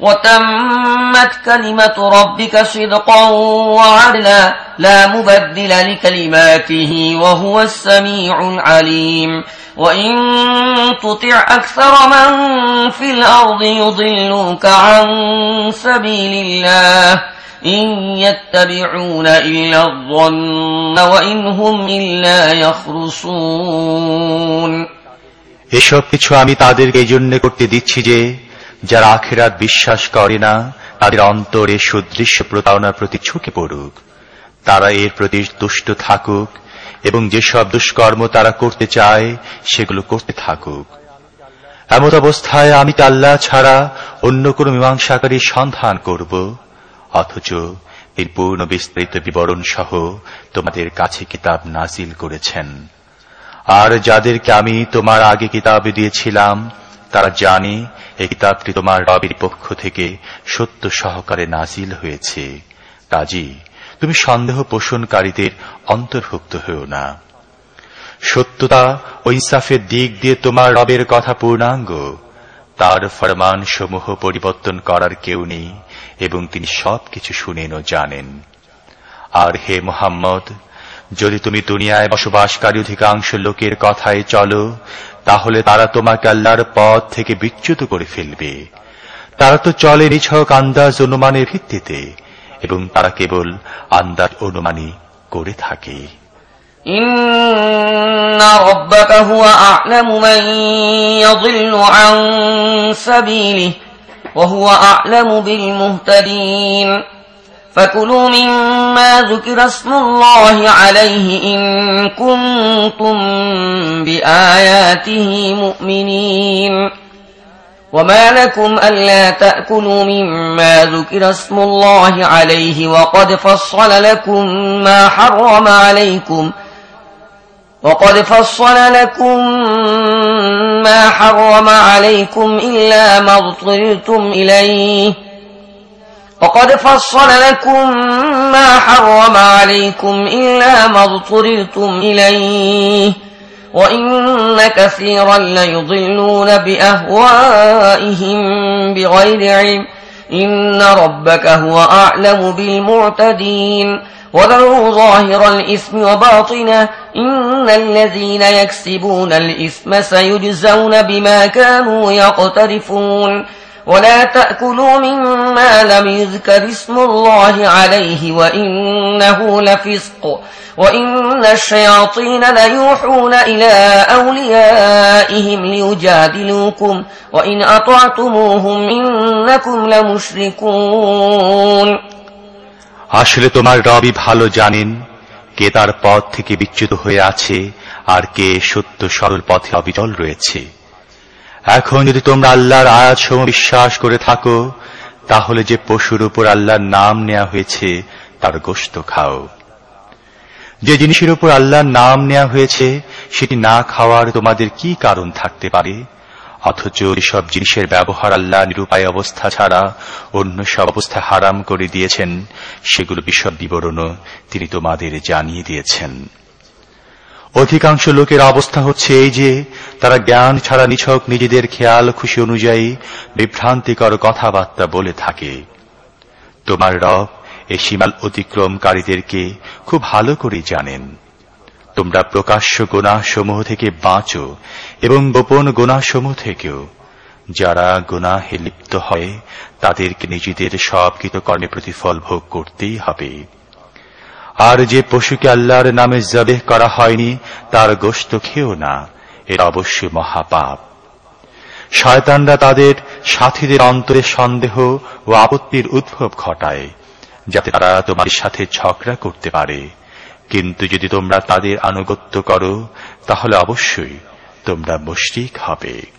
وتمت كلمة ربك صدقا وعدلا لا مبدل لكلماته وهو السميع العليم وإن تطع أكثر من في الأرض يضلوك عن سبيل الله إن يتبعون إلا الظن وإن هم إلا يخرصون এসব কিছু আমি তাদেরকে এই জন্য করতে দিচ্ছি যে যারা আখেরাত বিশ্বাস করে না, তাদের অন্তরে সুদৃশ্য প্রতারণার প্রতি ঝুঁকে পড়ুক। তারা এর প্রতি দুষ্ট থাকুক, এবং যেসব দুষ্কর্ম তারা করতে চায়, সেগুলো করতে থাকুক। এমত অবস্থায় আমি আল্লাহ ছাড়া অন্য কোন মীমাংসাকারীর সন্ধান করব, অথচ এই পূর্ণ বিস্তৃত বিবরণ সহ তোমাদের কাছে কিতাব নাজিল করেছেন। আর যাদেরকে আমি তোমার আগে কিতাব দিয়েছিলাম, তারা জানে এই কিতাবটি তোমার রবের পক্ষ থেকে সত্য সহকারে নাজিল হয়েছে। কাজী, তুমি সন্দেহ পোষণকারীদের অন্তর্ভুক্ত হও না। সত্যতা ও ইনসাফের দিক দিয়ে তোমার রবের কথা পূর্ণাঙ্গ। তার ফরমান সমূহ পরিবর্তন করার কেউ নেই এবং তিনি সবকিছু শুনেন ও জানেন। আর হে মোহাম্মদ, যদি তুমি দুনিয়ায় বসবাসকারী অধিকাংশ লোকের কথায় চলো তাহলে তারা তোমাকে আল্লাহর পথ থেকে বিচ্যুত করে ফেলবে তারা তো চলে নিছক আন্দাজ অনুমানের ভিত্তিতে এবং তারা কেবল আন্দাজ অনুমানই করে থাকে إن ربك هو أعلم من يضل عن سبيله وهو أعلم بالمهتدين فكلوا مما ذكر اسم الله عليه إن كنتم بآياته مؤمنين. وما لكم ألا تأكلوا مما ذكر اسم الله عليه وقد فصل لكم ما حرم عليكم. وقد فصل لكم ما حرم عليكم إلا ما اضطررتم إليه. وقد فصل لكم ما حرم عليكم إلا ما اضطررتم إليه وإن كثيرا ليضلون بأهوائهم بغير علم. إن ربك هو أعلم بالمعتدين. وذروا ظاهر الإثم وباطنه. إن الذين يكسبون الإثم سيجزون بما كانوا يقترفون. ولا تأكلوا مما لم يذكر اسم الله عليه وإنه لفسق وإن الشياطين ليوحون إلى أوليائهم ليجادلوكم وإن أطعتموهم إنكم لمشركون আসলে তোমার রবি ভালো জানেন কে তার পথ থেকে বিচ্যুত হয়ে আছে আর কে সত্য সরল পথে অবিচল রয়েছে এখন যদি তোমরা আল্লাহর আয়াত সম বিশ্বাস করে থাকো, তাহলে যে পশুর উপর আল্লাহর নাম নেওয়া হয়েছে, তার গোস্ত খাও। যে জিনিসের উপর আল্লাহর নাম নেওয়া হয়েছে, সেটি না খাওয়ার তোমাদের কি কারণ থাকতে পারে? অথচ এসব জিনিসের ব্যবহার আল্লাহ নিরুপায় অবস্থা ছাড়া অন্য সব অবস্থা হারাম করে দিয়েছেন, সেগুলো বিশদ বিবরণও তিনি তোমাদের জানিয়ে দিয়েছেন। অধিকাংশ লোকের অবস্থা হচ্ছে এই যে, তারা জ্ঞান ছাড়া নিছক নিজেদের খেয়াল খুশি অনুযায়ী বিভ্রান্তিকর কথাবার্তা বলে থাকে। তোমার রব এই সীমাল অতিক্রমকারীদেরকে খুব ভালো করে জানেন। তোমরা প্রকাশ্য গোনাসমূহ থেকে বাঁচো এবং গোপন গোনাসমূহ থেকেও। যারা গুনাহে লিপ্ত হয়, তাদেরকে নিজেদের সব কৃতকর্মে প্রতিফল ভোগ করতেই হবে। আর যে পশুকে আল্লাহর নামে জবেহ করা হয়নি, তার গোস্ত খেও না। এর অবশ্যই মহাপাপ। শয়তানরা তাদের সাথীদের অন্তরে সন্দেহ ও আপত্তির উদ্ভব ঘটায়, যাতে তারা তোমার সাথে ঝগড়া করতে পারে। কিন্তু যদি তোমরা তাদের আনুগত্য করো, তাহলে অবশ্যই তোমরা মুশরিক হবে।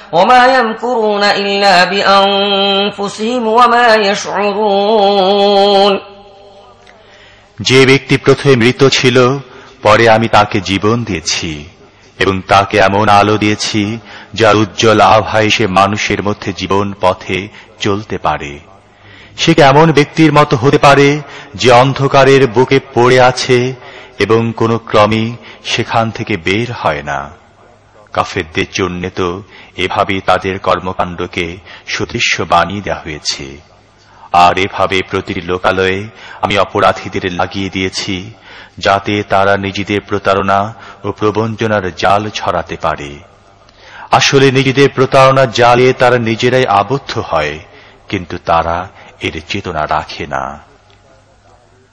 وما يمكرون إلا بأنفسهم وما يشعرون যে ব্যক্তি প্রথমে মৃত ছিল পরে আমি তাকে জীবন দিয়েছি এবং তাকে এমন আলো দিয়েছি যার উজ্জ্বল আভায় সে মানুষের মধ্যে জীবন পথে চলতে পারে সে কেমন ব্যক্তির মতো হতে পারে যে অন্ধকারের বুকে পড়ে আছে এবং কোনো ক্রমে সেখান থেকে বের হয় না কাফেরদের জন্য তো এভাবে তাদের কর্মকাণ্ডকে সুদৃশ্য বানিয়ে দেওয়া হয়েছে। আর এভাবে প্রতিটি লোকালয়ে আমি অপরাধীদের লাগিয়ে দিয়েছি, যাতে তারা নিজেদের প্রতারণা ও প্রবঞ্চনার জাল ছড়াতে পারে। আসলে নিজেদের প্রতারণার জালে তারা নিজেরাই আবদ্ধ হয়, কিন্তু তারা এর চেতনা রাখে না।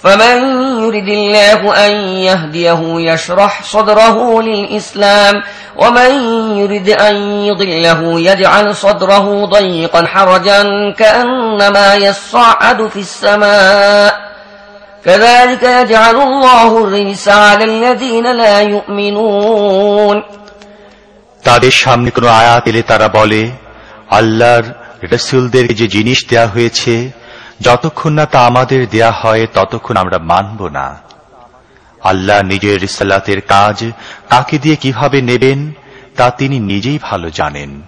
فمن يرد الله أن يهديه يشرح صدره للإسلام ومن يرد أن يضله يجعل صدره ضيقا حرجا كأنما يصعد في السماء كذلك يجعل الله الرجس على الذين لا يؤمنون তাদের সামনে কোনো আয়াত এলে তারা বলে আল্লাহর রসুলদের যে জিনিস দেয়া হয়েছে যতক্ষণ না তা আমাদের দেয়া হয়, ততক্ষণ আমরা মানব না। আল্লাহ নিজের রিসালাতের কাজ কাকে দিয়ে কীভাবে নেবেন, তা তিনি নিজেই ভালো জানেন।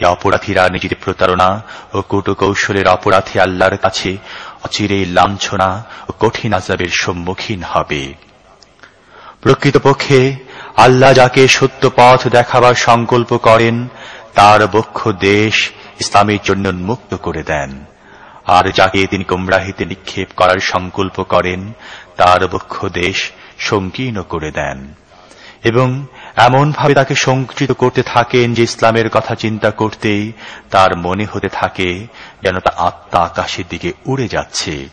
এ অপরাধীরা নিজের প্রতারণা ও কৌশলের অপরাধী আল্লাহর কাছে অচিরেই লাঞ্ছনা ও কঠিন আজাবের সম্মুখীন হবে। প্রকৃতপক্ষে আল্লাহ যাকে সত্য পথ দেখাবার সংকল্প করেন, তার বক্ষ দেশ ইসলামের জন্য উন্মুক্ত করে দেন। আর যাকে তিনি গুমরাহিতে নিক্ষেপ করার সংকল্প করেন, তার বক্ষ দেশ সংকীর্ণ করে দেন। এবং এমনভাবে তাকে সংকৃত করতে থাকেন যে ইসলামের কথা চিন্তা করতেই তার মনে হতে থাকে যেন তা আত্মা আকাশের দিকে উড়ে যাচ্ছে।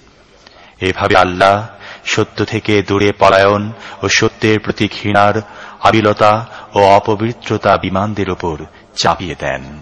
এভাবে আল্লাহ সত্য থেকে দূরে পলায়ন ও সত্যের প্রতি ঘৃণার আবিলতা ও অপবিত্রতা বিমানদের ওপর চাপিয়ে দেন।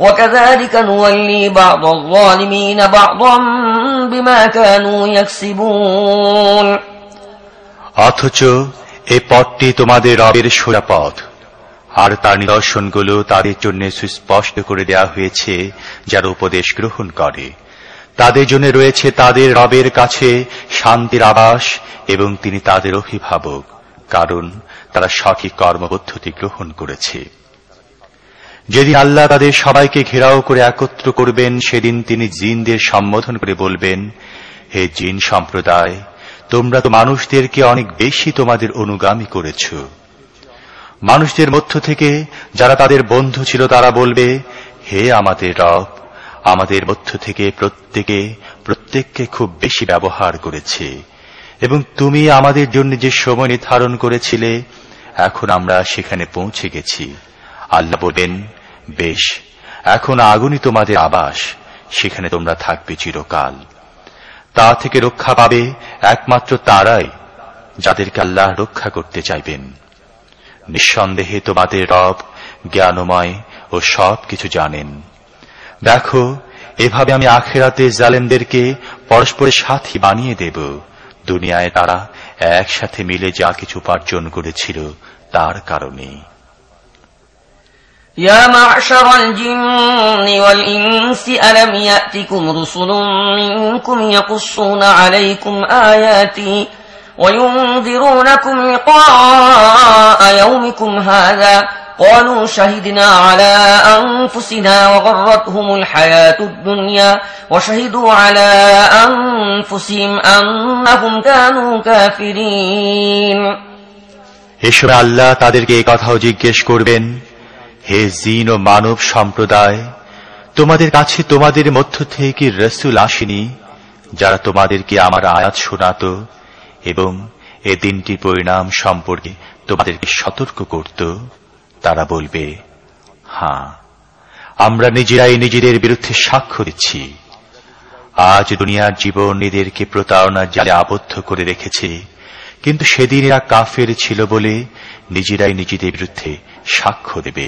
وكذلك نولي بعض الظالمين بعضا بما كانوا يكسبون অথচ এই পথটি তোমাদের রবের সোজা পথ আর তার নিদর্শনগুলো তাদের জন্য সুস্পষ্ট করে দেয়া হয়েছে যারা উপদেশ গ্রহণ করে তাদের জন্য রয়েছে তাদের রবের কাছে শান্তির আবাস এবং তিনি তাদের অভিভাবক কারণ তারা সঠিক কর্মপদ্ধতি গ্রহণ করেছে যেদিন আল্লাহ তাদের সবাইকে ঘেরাও করে একত্র করবেন, সেদিন তিনি জিনদের সম্বোধন করে বলবেন, হে জিন সম্প্রদায়, তোমরা তো মানুষদেরকে অনেক বেশি তোমাদের অনুগামী করেছ। মানুষদের মধ্য থেকে যারা তাদের বন্ধু ছিল তারা বলবে, হে আমাদের রব, আমাদের মধ্য থেকে প্রত্যেকে, প্রত্যেককে খুব বেশি ব্যবহার করেছে। এবং তুমি আমাদের জন্য যে সময় নির্ধারণ করেছিলে, এখন আমরা সেখানে পৌঁছে গেছি। আল্লাহ বলেন বেশ, এখন আগুনই তোমাদের আবাস, সেখানে তোমরা থাকবে চিরকাল। তা থেকে রক্ষা পাবে একমাত্র তারাই, যাদেরকে আল্লাহ রক্ষা করতে চাইবেন। নিঃসন্দেহে তোমাদের রব জ্ঞানময় ও সব কিছু জানেন। দেখো, এভাবে আমি আখেরাতে জালেনদেরকে পরস্পরের সাথী বানিয়ে দেব। দুনিয়ায় তারা একসাথে মিলে যা কিছু উপার্জন করেছিল, তার কারণে يا معشر الجن والإنس ألم يأتكم رسل منكم يقصون عليكم آياتي وينذرونكم لقاء يومكم هذا قالوا شهدنا على أنفسنا وغرتهم الحياة الدنيا وشهدوا على أنفسهم أنهم كانوا كافرين এসব আল্লাহ তাদেরকে এই কথাও জিজ্ঞেস করবেন হে জিন ও মানব সম্প্রদায়, তোমাদের কাছে তোমাদের মধ্য থেকে রসুল আসেনি, যারা তোমাদেরকে আমার আয়াত শোনাত এবং এ দিনটি পরিণাম সম্পর্কে তোমাদেরকে সতর্ক করত। তারা বলবে হ্যাঁ আমরা নিজেরাই নিজেদের বিরুদ্ধে সাক্ষ্য দিচ্ছি। আজ দুনিয়ার জীবন এদেরকে প্রতারণার জালে আবদ্ধ করে রেখেছে, কিন্তু সেদিন এরা কাফের ছিল বলে নিজেরাই নিজেদের বিরুদ্ধে সাক্ষ্য দেবে।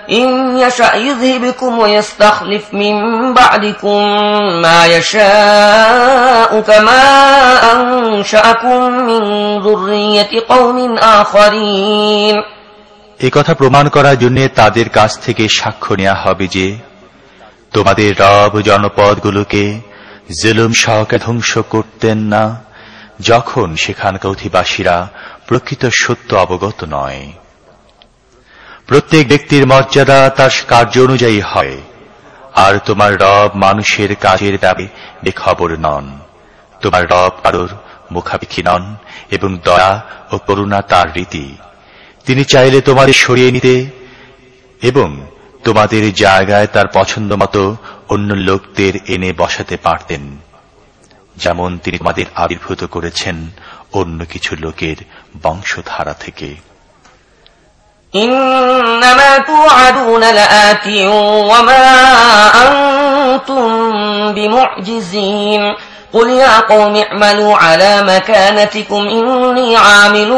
إن يشأ يذهبكم ويستخلف من بعدكم ما يشاء كما أنشأكم من ذرية قوم آخرين এ কথা প্রমাণ করার জন্য তাদের কাছ থেকে সাক্ষ্য নেওয়া হবে যে তোমাদের রব জনপদগুলোকে জেলুম শাহকে ধ্বংস করতেন না যখন সেখানকার অধিবাসীরা প্রকৃত সত্য অবগত নয় প্রত্যেক ব্যক্তির মর্যাদা তার কার্য অনুযায়ী হয়। আর তোমার রব মানুষের কাজের দাবি বেখবর নন। তোমার রব কারোর মুখাপেক্ষী নন এবং দয়া ও করুণা তার রীতি। তিনি চাইলে তোমাদের সরিয়ে নিতে এবং তোমাদের জায়গায় তার পছন্দ মতো অন্য লোকদের এনে বসাতে পারতেন। যেমন তিনি তোমাদের আবির্ভূত করেছেন অন্য কিছু লোকের বংশধারা থেকে। إنما توعدون لآت وما أنتم بمعجزين قل يا قوم اعملوا على مكانتكم إني عامل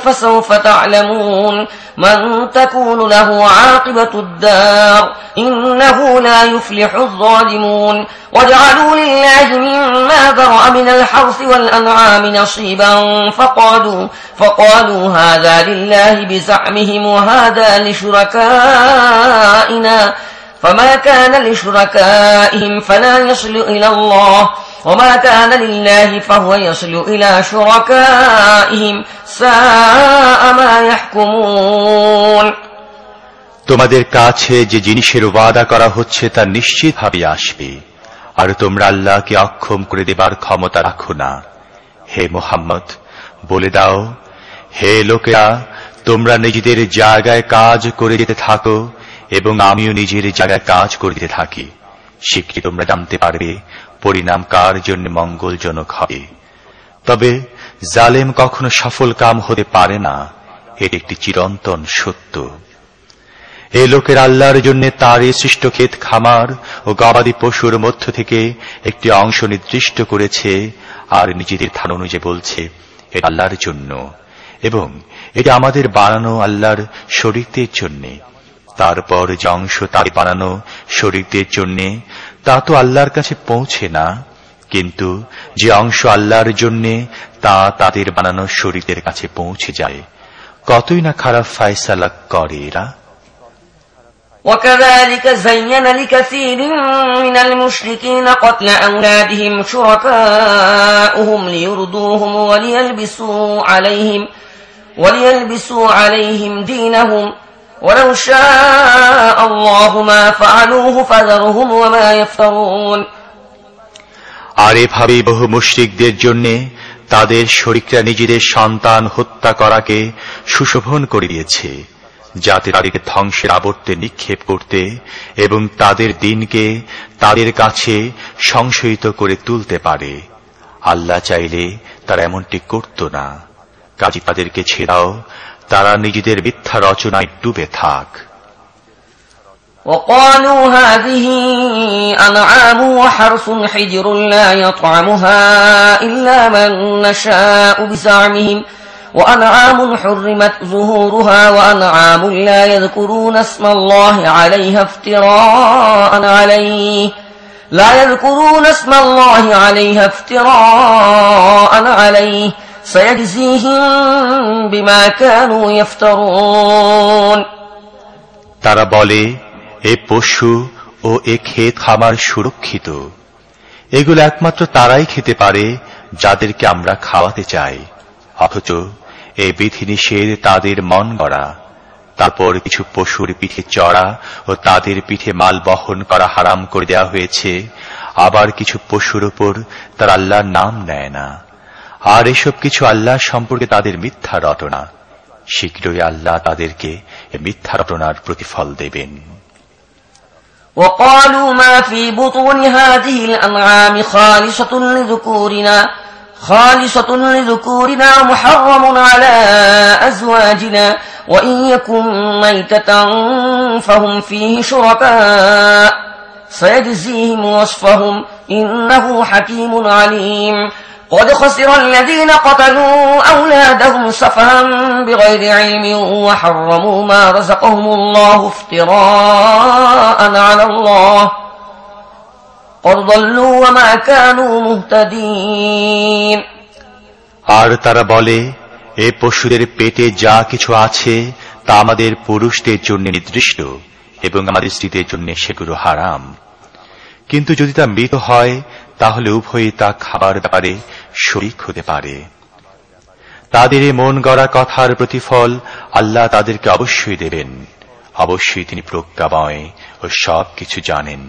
فسوف تعلمون من تكون له عاقبة الدار إنه لا يفلح الظالمون وجعلوا لله مما ذرأ من الحرث والأنعام نصيبا فقالوا, فقالوا هذا لله بزعمهم وهذا لشركائنا فما كان لشركائهم فلا يصل إلى الله وما كان لله فهو يصل إلى شركائهم ساء ما يحكمون তোমাদের কাছে যে জিনিসের ওয়াদা করা হচ্ছে তা নিশ্চিতভাবে আসবে আর তোমরা আল্লাহকে অক্ষম করে দেবার ক্ষমতা রাখো না হে মোহাম্মদ বলে দাও হে লোকেরা তোমরা নিজেদের জায়গায় কাজ করে যেতে থাকো এবং আমিও নিজের জায়গায় কাজ করতে থাকি শীঘ্রই তোমরা জানতে পারবে পরিণাম কার জন্য মঙ্গলজনক হবে তবে জালেম কখনো সফল কাম হতে পারে না, এটি একটি চিরন্তন সত্য। এ লোকের আল্লাহর জন্য তার এই সৃষ্ট ক্ষেত খামার ও গবাদি পশুর মধ্য থেকে একটি অংশ নির্দিষ্ট করেছে আর নিজেদের ধান অনুযায়ী বলছে এটা আল্লাহর জন্য। এবং এটা আমাদের বানানো আল্লাহর শরীরদের জন্যে। তারপর যে অংশ তার বানানো শরীরদের জন্যে তা তো আল্লাহর কাছে পৌঁছে না কিন্তু যে অংশ আল্লাহর জন্যে তা তাদের বানানো শরীরের কাছে পৌঁছে যায় কতই না খারাপ ফায়সালা করে এরা وكذلك زين لكثير من المشركين قتل أولادهم شركاؤهم ليردوهم وليلبسوا عليهم وليلبسوا عليهم دينهم ولو شاء الله ما فعلوه فذرهم وما يفترون আর এভাবেই বহু মুশ্রিকদের জন্য তাদের শরিকরা নিজেদের সন্তান হত্যা করাকে সুশোভন করে দিয়েছে যাতে তাদেরকে ধ্বংসের আবর্তে নিক্ষেপ করতে এবং তাদের দিনকে তাদের কাছে সংশয়িত করে তুলতে পারে আল্লাহ চাইলে তারা এমনটি করত না কাজী তাদেরকে ছেড়াও তারা নিজেদের মিথ্যা রচনায় ডুবে থাক وقالوا هذه أنعام وحرث حجر لا يطعمها إلا من نشاء بزعمهم وأنعام حرمت ظهورها وأنعام لا يذكرون اسم الله عليها افتراء عليه لا يذكرون اسم الله عليها افتراء عليه তারা বলে, এ পশু ও এ ক্ষেত খামার সুরক্ষিত। এগুলো একমাত্র তারাই খেতে পারে, যাদেরকে আমরা খাওয়াতে চাই। অথচ এ বিধিনিষেধ তাদের মন গড়া। তারপর কিছু পশুর পিঠে চড়া ও তাদের পিঠে মাল বহন করা হারাম করে দেওয়া হয়েছে। আবার কিছু পশুর ওপর তার আল্লাহর নাম নেয় না। আর এসব কিছু আল্লাহ সম্পর্কে তাদের মিথ্যা রটনা শীঘ্রই আল্লাহ তাদেরকে মিথ্যা রটনার প্রতিফল দেবেন وقالوا ما في بطون هذه الأنعام خالصة لذكورنا خالصة لذكورنا محرم على أزواجنا وإن يكن ميتة فهم فيه شركاء سيجزيهم وصفهم إنه حكيم عليم قد خسر الذين قتلوا أولادهم سفها بغير علم وحرموا ما رزقهم الله افتراء على الله قد ضلوا وما كانوا مهتدين আর তারা বলে এ পশুদের পেটে যা কিছু আছে তা আমাদের পুরুষদের জন্য নির্দিষ্ট এবং আমাদের স্ত্রীদের জন্য সেগুলো হারাম কিন্তু যদি তা মৃত হয় তাহলে উভয়ই তা খাবার ব্যাপারে শরিক হতে পারে। তাদের মন গড়া কথার প্রতিফল আল্লাহ তাদেরকে অবশ্যই দেবেন। অবশ্যই তিনি প্রজ্ঞাময় ও সব কিছু জানেন।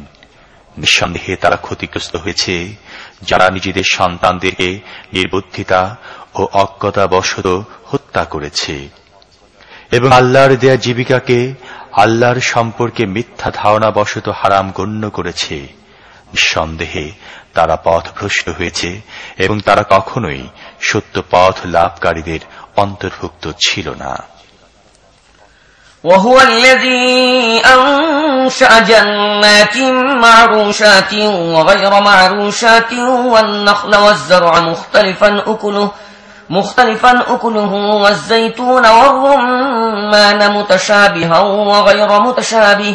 নিঃসন্দেহে তারা ক্ষতিগ্রস্ত হয়েছে, যারা নিজেদের সন্তানদেরকে নির্বুদ্ধিতা ও অজ্ঞতা বশত হত্যা করেছে। এবং আল্লাহর দেয়া জীবিকাকে আল্লাহর সম্পর্কে মিথ্যা ধারণা বশত হারাম গণ্য করেছে। নিঃসন্দেহে তারা পথভ্রষ্ট হয়েছে এবং তারা কখনোই সত্য পথ লাভকারীদের অন্তর্ভুক্ত ছিল না وهو الذي أنشأ جنات معروشات وغير معروشات والنخل والزرع مختلفا أكله مختلفا أكله والزيتون والرمان متشابها وغير متشابه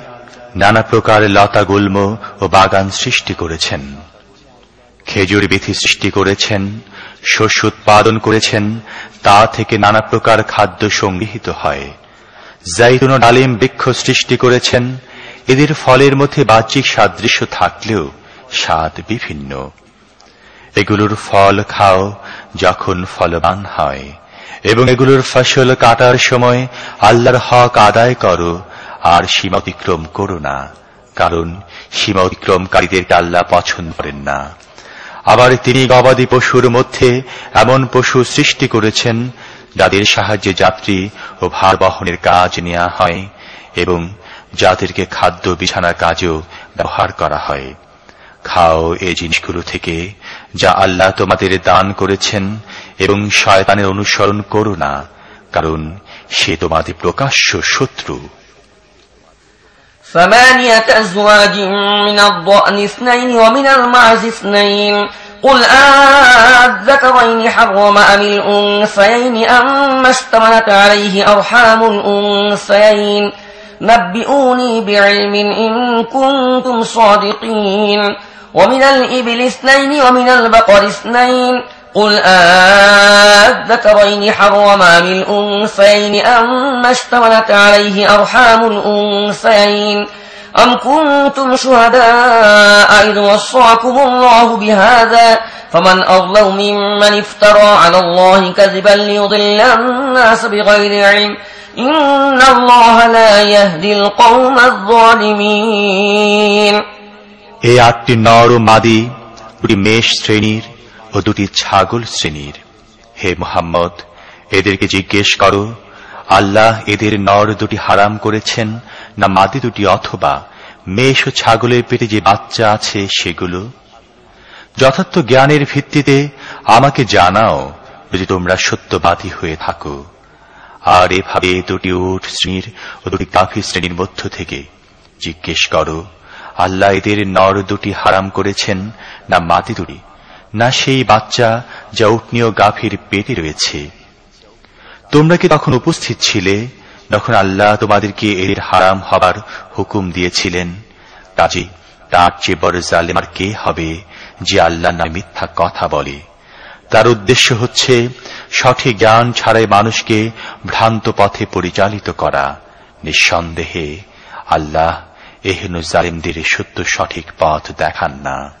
নানা প্রকার লতা গুল্ম ও বাগান সৃষ্টি করেছেন। খেজুর বিধি সৃষ্টি করেছেন, শস্য উৎপাদন করেছেন, তা থেকে নানা প্রকার খাদ্য সংগৃহীত হয়। জাইতুন ডালিম বৃক্ষ সৃষ্টি করেছেন, এদের ফলের মধ্যে বাহ্যিক সাদৃশ্য থাকলেও স্বাদ বিভিন্ন। এগুলোর ফল খাও যখন ফলবান হয়, এবং এগুলোর ফসল কাটার সময় আল্লাহর হক আদায় করো আর সীমা অতিক্রম করো না, কারণ সীমা অতিক্রমকারীদেরকে আল্লাহ পছন্দ করেন না। আবার তিনি গবাদি পশুর মধ্যে এমন পশু সৃষ্টি করেছেন, যাদের সাহায্যে যাত্রী ও ভার বহনের কাজ নেওয়া হয় এবং যাদেরকে খাদ্য বিছানার কাজেও ব্যবহার করা হয়। খাও এই জিনিসগুলো থেকে যা আল্লাহ তোমাদের দান করেছেন এবং শয়তানের অনুসরণ করো না, কারণ সে তোমাদের প্রকাশ্য শত্রু। ثمانية أزواج من الضأن اثنين ومن المعز اثنين. قل أذكرين حرم أم الأنثيين أما اشتملت عليه أرحام الأنثيين. نبئوني بعلم إن كنتم صادقين. ومن الإبل اثنين ومن البقر اثنين. قل آذكرين حرم أم الأنثيين أما اشتملت عليه أرحام الأنثيين أم كنتم شهداء إذ وصاكم الله بهذا فمن أظلم ممن افترى على الله كذبا ليضل الناس بغير علم إن الله لا يهدي القوم الظالمين এই আটটি নর ও মাদি দুটি মেষ শ্রেণীর ও দুটি ছাগল শ্রেণীর হে মোহাম্মদ, এদেরকে জিজ্ঞেস করো, আল্লাহ এদের নর দুটি হারাম করেছেন না মাদি দুটি অথবা মেষ ও ছাগলের পেটে যে বাচ্চা আছে সেগুলো? যথার্থ জ্ঞানের ভিত্তিতে আমাকে জানাও যদি তোমরা সত্যবাদী হয়ে থাকো। আর এভাবে দুটি উঠ শ্রেণির ও দুটি কাফি শ্রেণির মধ্য থেকে জিজ্ঞেস করো, আল্লাহ এদের নর দুটি হারাম করেছেন না মাতি দুটি? না সেই বাচ্চা যা উটনীয় গাভীর পেটে রয়েছে। তোমরা কি তখন উপস্থিত ছিলে যখন আল্লাহ তোমাদেরকে এর হারাম হবার হুকুম দিয়েছিলেন? কাজী তার চেয়ে বড় জালেম আর কে হবে যে আল্লাহ না মিথ্যা কথা বলে? তার উদ্দেশ্য হচ্ছে সঠিক জ্ঞান ছাড়াই মানুষকে ভ্রান্ত পথে পরিচালিত করা। নিঃসন্দেহে আল্লাহ এহেন জালিমদের সত্য সঠিক পথ দেখান না।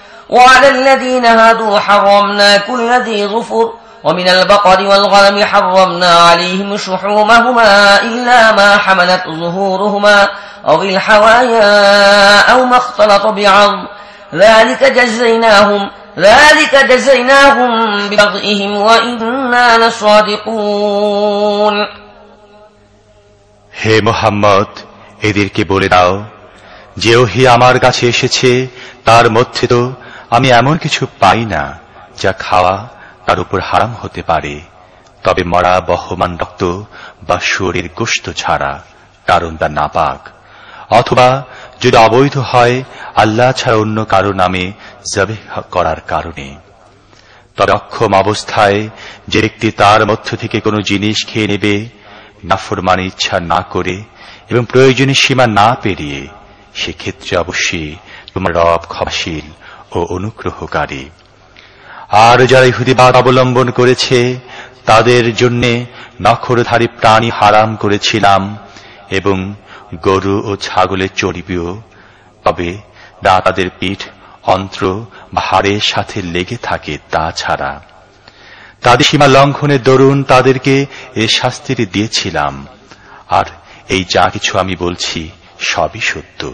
وعلى الذين هادوا حرمنا كل ذي ظفر ومن البقر والغنم حرمنا عليهم شحومهما إلا ما حملت ظهورهما أو الحوايا أو ما اختلط بعظم ذلك جزيناهم ذلك جزيناهم ببغئهم وإنا لصادقون হে মোহাম্মদ এদেরকে বলে দাও যে ওহি আমার কাছে এসেছে তার মধ্যে তো আমি এমন কিছু পাই না যা খাওয়া তার উপর হারাম হতে পারে। তবে মরা, বহমান রক্ত বা শরীর গোস্ত ছাড়া কারণ তা নাপাক। অথবা যদি অবৈধ হয়, আল্লাহ ছাড়া অন্য কারও নামে জবে করার কারণে। তবে অক্ষম অবস্থায় যে ব্যক্তি তার মধ্য থেকে কোনো জিনিস খেয়ে নেবে, নাফরমানি ইচ্ছা না করে এবং প্রয়োজনীয় সীমা না পেরিয়ে, সেক্ষেত্রে অবশ্যই তোমার রব ক্ষমাশীল। ও অনুগ্রহকারী। আর যারা ইহুদিবাদ অবলম্বন করেছে, তাদের জন্য নখরধারী প্রাণী হারাম করেছিলাম এবং গরু ও ছাগলের চর্বিও। তবে না তাদের পিঠ, অন্ত্র ভারের সাথে লেগে থাকে তা ছাড়া। তাদের সীমা লঙ্ঘনের দরুন তাদেরকে এ শাস্তিটি দিয়েছিলাম। আর এই যা কিছু আমি বলছি, সবই সত্য।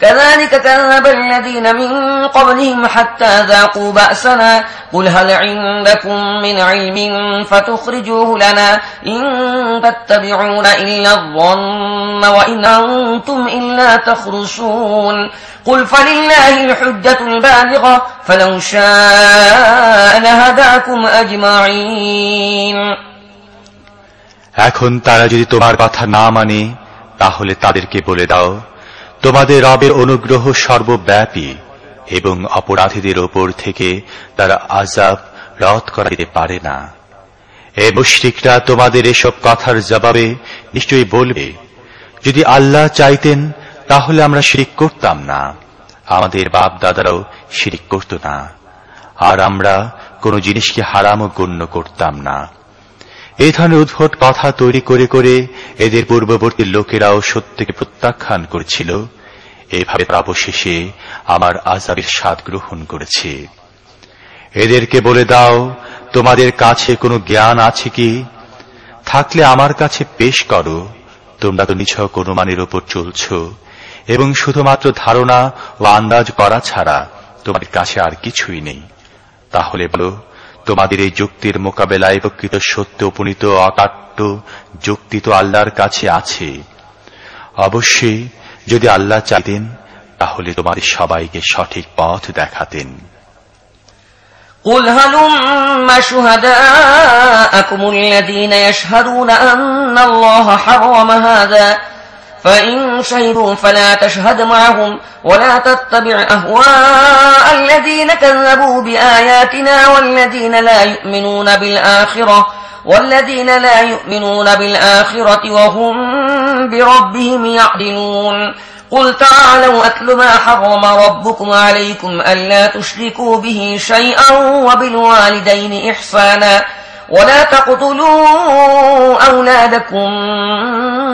كذلك كذب الذين من قبلهم حتى ذاقوا بأسنا قل هل عندكم من علم فتخرجوه لنا إن تتبعون إلا الظن وإن أنتم إلا تخرصون قل فلله الحجة البالغة فلو شاء لهداكم أجمعين এখন তারা যদি তোমার কথা না মানে তাহলে তাদেরকে বলে দাও তোমাদের রবের অনুগ্রহ সর্বব্যাপী এবং অপরাধীদের ওপর থেকে তারা আজাব রদ করা যেতে পারে না। এ মুশ্রিকরা তোমাদের এসব কথার জবাবে নিশ্চয়ই বলবে, যদি আল্লাহ চাইতেন, তাহলে আমরা শিরিক করতাম না। আমাদের বাপ দাদারাও শিরিক করত না। আর আমরা কোনো জিনিসকে হারামও গণ্য করতাম না। এই ধরনের উদ্ভট কথা তৈরি করে করে এদের পূর্ববর্তী লোকেরাও সত্যকে প্রত্যাখ্যান করেছিল। এভাবে তারা অবশেষে আমার আজাবের স্বাদ গ্রহণ করেছে। এদেরকে বলে দাও, তোমাদের কাছে কোনো জ্ঞান আছে কি? থাকলে আমার কাছে পেশ করো। তোমরা তো নিছক অনুমানের ওপর চলছ। এবং শুধুমাত্র ধারণা ও আন্দাজ করা ছাড়া তোমাদের কাছে আর কিছুই নেই। তাহলে বলো তোমাদের এই যুক্তির মোকাবেলায় প্রকৃত সত্য উপনীত অকাট্য যুক্তি তো আল্লাহর কাছে আছে অবশ্যই যদি আল্লাহ চাইতেন তাহলে তোমাদের সবাইকে সঠিক পথ দেখাতেন قل هلم شهداءكم الذين يشهدون أن الله حرم هذا فإن شهدوا فلا تشهد معهم ولا تتبع أهواء الذين كذبوا بآياتنا والذين لا يؤمنون بالآخرة والذين لا يؤمنون بالآخرة وهم بربهم يعدلون. قل تعالوا أتل ما حرم ربكم عليكم ألا تشركوا به شيئا وبالوالدين إحسانا. ولا تقتلوا أولادكم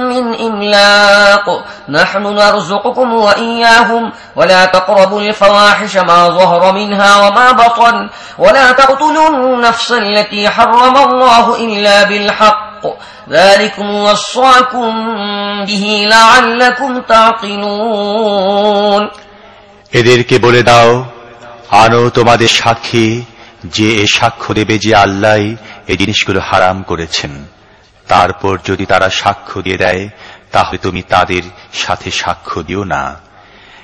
من إملاق نحن نرزقكم وإياهم ولا تقربوا الفواحش ما ظهر منها وما بطن ولا تقتلوا النفس التي حرم الله إلا بالحق ذلكم وصاكم به لعلكم تعقلون এদেরকে বলে দাও আনো তোমাদের সাক্ষী যে এ সাক্ষ্য দেবে যে আল্লাহ এই জিনিসগুলো হারাম করেছেন। তারপর যদি তারা সাক্ষ্য দিয়ে দেয়, তাহলে তুমি তাদের সাথে সাক্ষ্য দিও না।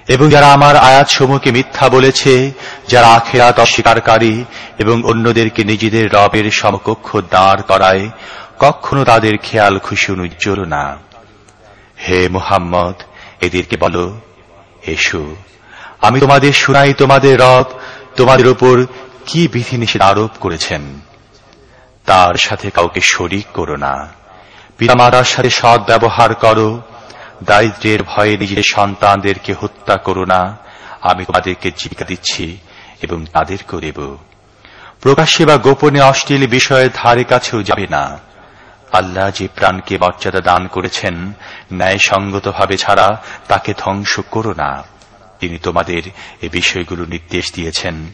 এবং যারা আমার আয়াত সমূহকে মিথ্যা বলেছে, যারা আখেরাত অস্বীকারী এবং অন্যদেরকে নিজেদের রবের সমকক্ষ দাঁড় করায়, কখনো তাদের খেয়াল খুশি উজ্জ্বল না। হে মুহাম্মদ, এদেরকে বলো, এসো, আমি তোমাদের শুনাই, তোমাদের রব তোমাদের উপর কি বিধিনিষেধ আরোপ করেছেন? তার সাথে কাউকে শরিক করো না। পিতামাতার সাথে সৎ ব্যবহার করো। দারিদ্রের ভয়ে নিজের সন্তানদেরকে হত্যা করো না। আমি তোমাদেরকে জীবিকা দিচ্ছি এবং তাদেরকেও দেব। প্রকাশ্যে বা গোপনে অশ্লীল বিষয়ের ধারে কাছেও যাবে না। আল্লাহ যে প্রাণকে মর্যাদা দান করেছেন, ন্যায়সঙ্গতভাবে ছাড়া তাকে ধ্বংস করো না। তিনি তোমাদের এ বিষয়গুলো নির্দেশ দিয়েছেন।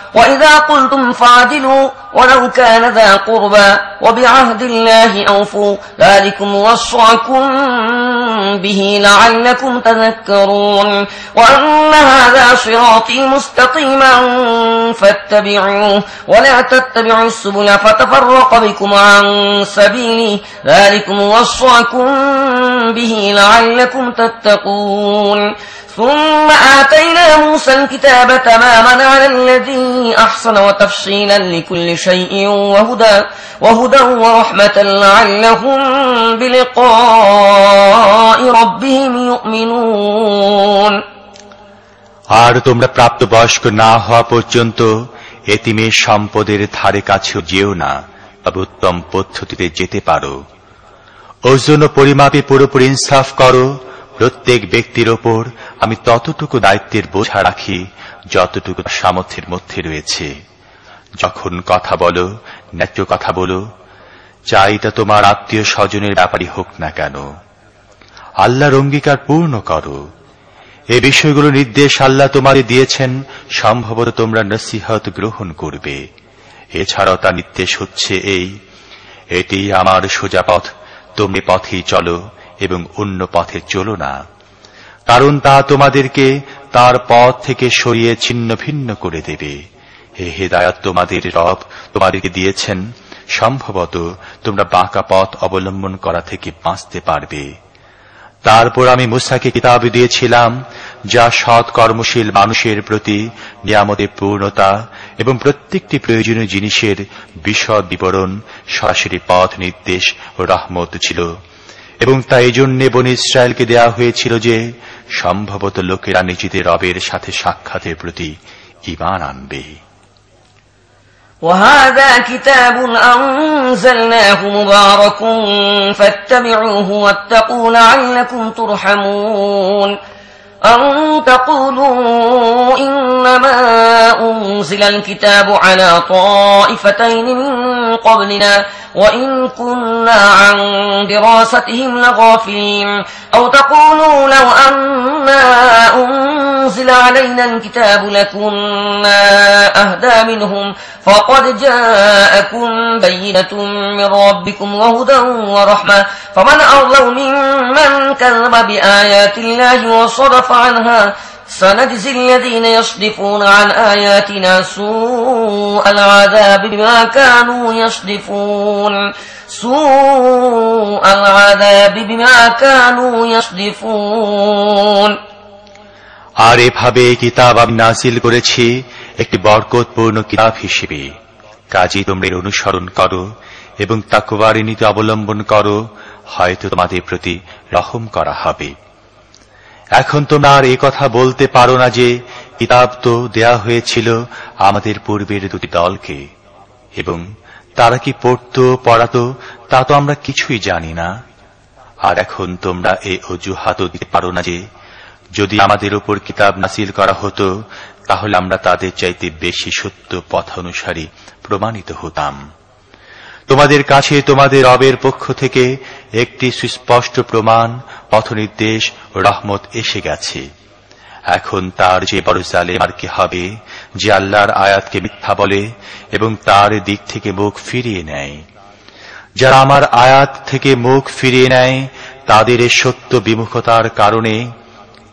وإذا قلتم فعدلوا ولو كان ذا قربى وبعهد الله أوفوا ذلكم وصعكم به لعلكم تذكرون وأن هذا صراطي مستقيما فاتبعوه ولا تتبعوا السبل فتفرق بكم عن سبيله ذلكم وصعكم به لعلكم تتقون ثم آتينا موسى الكتاب تماما على الذي أحسن وتفصيلا لكل شيء وهدى, وهدى ورحمة لعلهم بلقاء ربهم يؤمنون আর তোমরা প্রাপ্ত বয়স্ক না হওয়া পর্যন্ত এতিমের সম্পদের ধারে কাছেও যেও না তবে উত্তম পদ্ধতিতে যেতে পারো ওজন ও পরিমাপে পুরোপুরি ইনসাফ করো প্রত্যেক ব্যক্তির ওপর আমি ততটুকু দায়িত্বের বোঝা রাখি যতটুকু সামর্থ্যের মধ্যে রয়েছে। যখন কথা বলো, ন্যায্য কথা বলো, চাই তা তোমার আত্মীয় স্বজনের ব্যাপারই হোক না কেন। আল্লাহর অঙ্গীকার পূর্ণ করো। এ বিষয়গুলো নির্দেশ আল্লাহ তোমারে দিয়েছেন, সম্ভবত তোমরা নসিহত গ্রহণ করবে। এছাড়াও তার নির্দেশ হচ্ছে এই, এটি আমার সোজা পথ তুমি পথেই চলো এবং অন্য পথে চলো না। কারণ তা তোমাদেরকে তার পথ থেকে সরিয়ে ছিন্ন ভিন্ন করে দেবে। হে হেদায়ত, তোমাদের রব তোমাদেরকে দিয়েছেন। সম্ভবত তোমরা বাঁকা পথ অবলম্বন করা থেকে বাঁচতে পারবে। তারপর আমি মুসাকে কিতাব দিয়েছিলাম, যা সৎ কর্মশীল মানুষের প্রতি নিয়ামতের পূর্ণতা এবং প্রত্যেকটি প্রয়োজনীয় জিনিসের বিশদ বিবরণ, সরাসরি পথ নির্দেশ ও রহমত ছিল। এবং তাই জন্যে বন ইসরায়েলকে দেয়া হয়েছিল যে সম্ভবত লোকেরা নিজেদের রবের সাথে সাক্ষাতের প্রতি ইমান আনবে وهذا كتاب أنزلناه مبارك فاتبعوه واتقوا لعلكم ترحمون أن تقولوا إنما أنزل الكتاب على طائفتين من قبلنا وإن كنا عن دراستهم لغافلين أو تقولوا لو أنا أنزل علينا الكتاب لكنا أهدى منهم فقد جاءكم بينة من ربكم وهدى ورحمة فمن أظلم ممن كذب بآيات الله وصرف عنها سنجزي الذين يصدفون عن آياتنا سوء العذاب بما كانوا يصدفون سوء العذاب بما كانوا يصدفون আর এভাবে কিতাব আমি নাসিল করেছি একটি বরকতপূর্ণ কিতাব হিসেবে কাজী তোমরা অনুসরণ করো এবং তাকুয়ার নীতি অবলম্বন করো হয়তো তোমাদের প্রতি রহম করা হবে এখন তোমরা আর কথা বলতে পারো না যে, কিতাব তো দেয়া হয়েছিল আমাদের পূর্বের দুটি দলকে। এবং তারা কি পড়ত, পড়াত, তা তো আমরা কিছুই জানি না। আর এখন তোমরা এ অজুহাতও দিতে পারো না যে, যদি আমাদের উপর কিতাব নাসিল করা হতো, তাহলে আমরা তাদের চাইতে বেশি সত্য পথানুসারী প্রমাণিত হতাম। তোমাদের কাছে তোমাদের রবের পক্ষ থেকে একটি সুস্পষ্ট প্রমাণ পথনির্দেশ রহমত এসে গেছে। এখন তার যে বড় জালে আর কি হবে, যে আল্লাহর আয়াতকে মিথ্যা বলে এবং তার দিক থেকে মুখ ফিরিয়ে নেয়। যারা আমার আয়াত থেকে মুখ ফিরিয়ে নেয়, তাদের সত্য বিমুখতার কারণে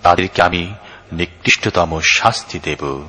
তাদেরকে আমি নিকৃষ্টতম শাস্তি দেব।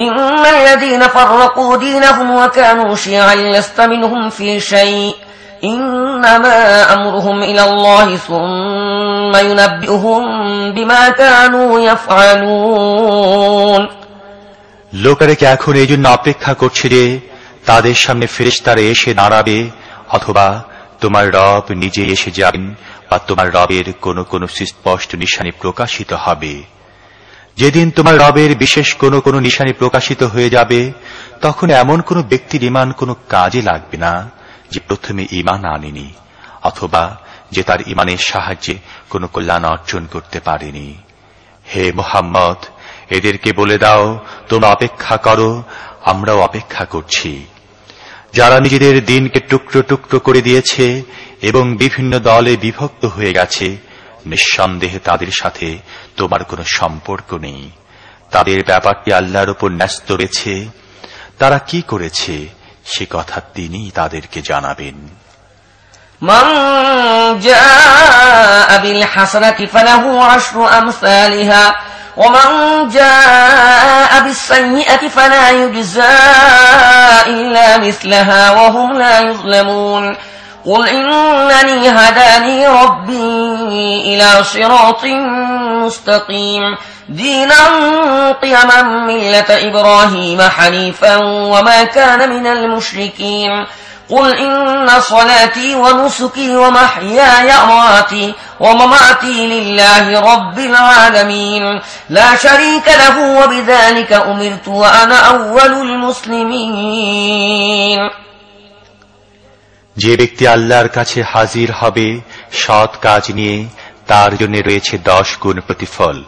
إن الذين فرقوا دينهم وكانوا شيعا لست منهم في شيء إنما أمرهم إلى الله ثم ينبئهم بما كانوا يفعلون লোকেরা কি এখন এই জন্য অপেক্ষা করছে যে তাদের সামনে ফেরেশতারা এসে দাঁড়াবে অথবা তোমার রব নিজে এসে যাবেন বা তোমার রবের কোন কোন সুস্পষ্ট নিশানি প্রকাশিত হবে যেদিন তোমার রবের বিশেষ কোন কোন নিশানি প্রকাশিত হয়ে যাবে, তখন এমন কোন ব্যক্তির ইমান কোনো কাজে লাগবে না যে প্রথমে ইমান আনেনি, অথবা যে তার ইমানের সাহায্যে কোনো কল্যাণ অর্জন করতে পারেনি। হে মোহাম্মদ, এদেরকে বলে দাও, তোমরা অপেক্ষা করো, আমরাও অপেক্ষা করছি। যারা নিজেদের দিনকে টুকরো টুকরো করে দিয়েছে এবং বিভিন্ন দলে বিভক্ত হয়ে গেছে নিঃসন্দেহে তাদের সাথে তোমার কোনো সম্পর্ক নেই তাদের ব্যাপারটি আল্লাহর উপর ন্যস্ত রয়েছে তারা কি করেছে সে কথা তিনি তাদেরকে জানাবেন من جاء بالحسنة فله عشر أمثالها ومن جاء بالسيئة فلا يجزى إلا مثلها وهم لا يظلمون قل إنني هداني ربي إلى صراط مستقيم دينا قيما ملة إبراهيم حنيفا وما كان من المشركين قل إن صلاتي ونسكي ومحياي أماتي ومماتي لله رب العالمين لا شريك له وبذلك أمرت وأنا أول المسلمين যে ব্যক্তি আল্লাহর কাছে হাজির হবে, সৎ কাজ নিয়ে তার জন্য রয়েছে দশ গুণ প্রতিফল।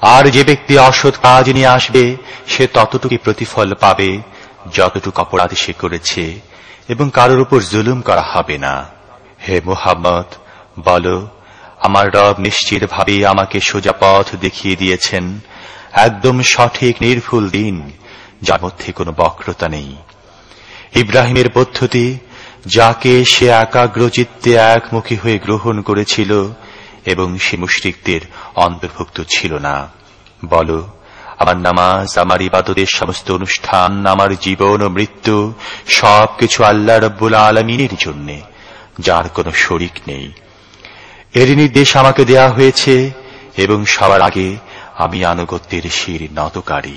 আর যে ব্যক্তি অসৎ কাজ নিয়ে আসবে, সে ততটুকু প্রতিফল পাবে যতটুকু অপরাধ সে করেছে, এবং কারোর উপর জুলুম করা হবে না। হে মুহাম্মদ, বলো, আমার রব নিশ্চিতভাবে আমাকে সোজা পথ দেখিয়ে দিয়েছেন, একদম সঠিক নির্ভুল দিন, যার মধ্যে কোনো বক্রতা নেই। ইব্রাহিমের পদ্ধতি যাকে সে একাগ্রচিত্তে একমুখী হয়ে গ্রহণ করেছিল এবং সে মুশরিকদের অন্তর্ভুক্ত ছিল না। বল, আমার নামাজ, আমার ইবাদতের সমস্ত অনুষ্ঠান, আমার জীবন ও মৃত্যু সবকিছু আল্লাহ রব্বুল আলমিনের জন্যে, যার কোনো শরিক নেই। এর নির্দেশ আমাকে দেয়া হয়েছে এবং সবার আগে আমি আনুগত্যের শির নতকারী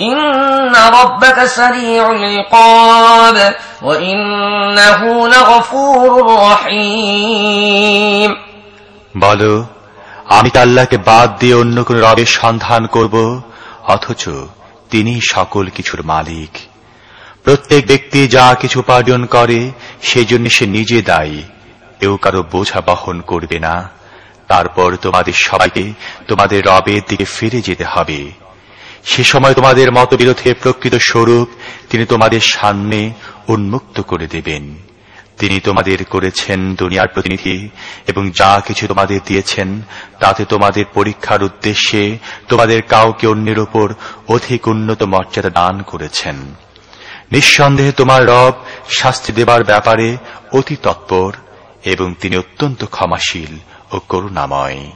إن ربك سريع العقاب وإنه لغفور رحيم বলো আমি তো আল্লাহকে বাদ দিয়ে অন্য কোন রবের সন্ধান করব অথচ তিনি সকল কিছুর মালিক প্রত্যেক ব্যক্তি যা কিছু উপার্জন করে সেজন্য সে নিজে দায়ী কেউ কারো বোঝা বহন করবে না তারপর তোমাদের সবাইকে তোমাদের রবের দিকে ফিরে যেতে হবে সে সময় তোমাদের মতবিরোধের প্রকৃত স্বরূপ তিনি তোমাদের সামনে উন্মুক্ত করে দেবেন। তিনি তোমাদের করেছেন দুনিয়ার প্রতিনিধি এবং যা কিছু তোমাদের দিয়েছেন, তাতে তোমাদের পরীক্ষার উদ্দেশ্যে তোমাদের কাউকে অন্যের ওপর অধিক উন্নত মর্যাদা দান করেছেন। নিঃসন্দেহে তোমার রব শাস্তি দেবার ব্যাপারে অতি তৎপর এবং তিনি অত্যন্ত ক্ষমাশীল ও করুণাময়।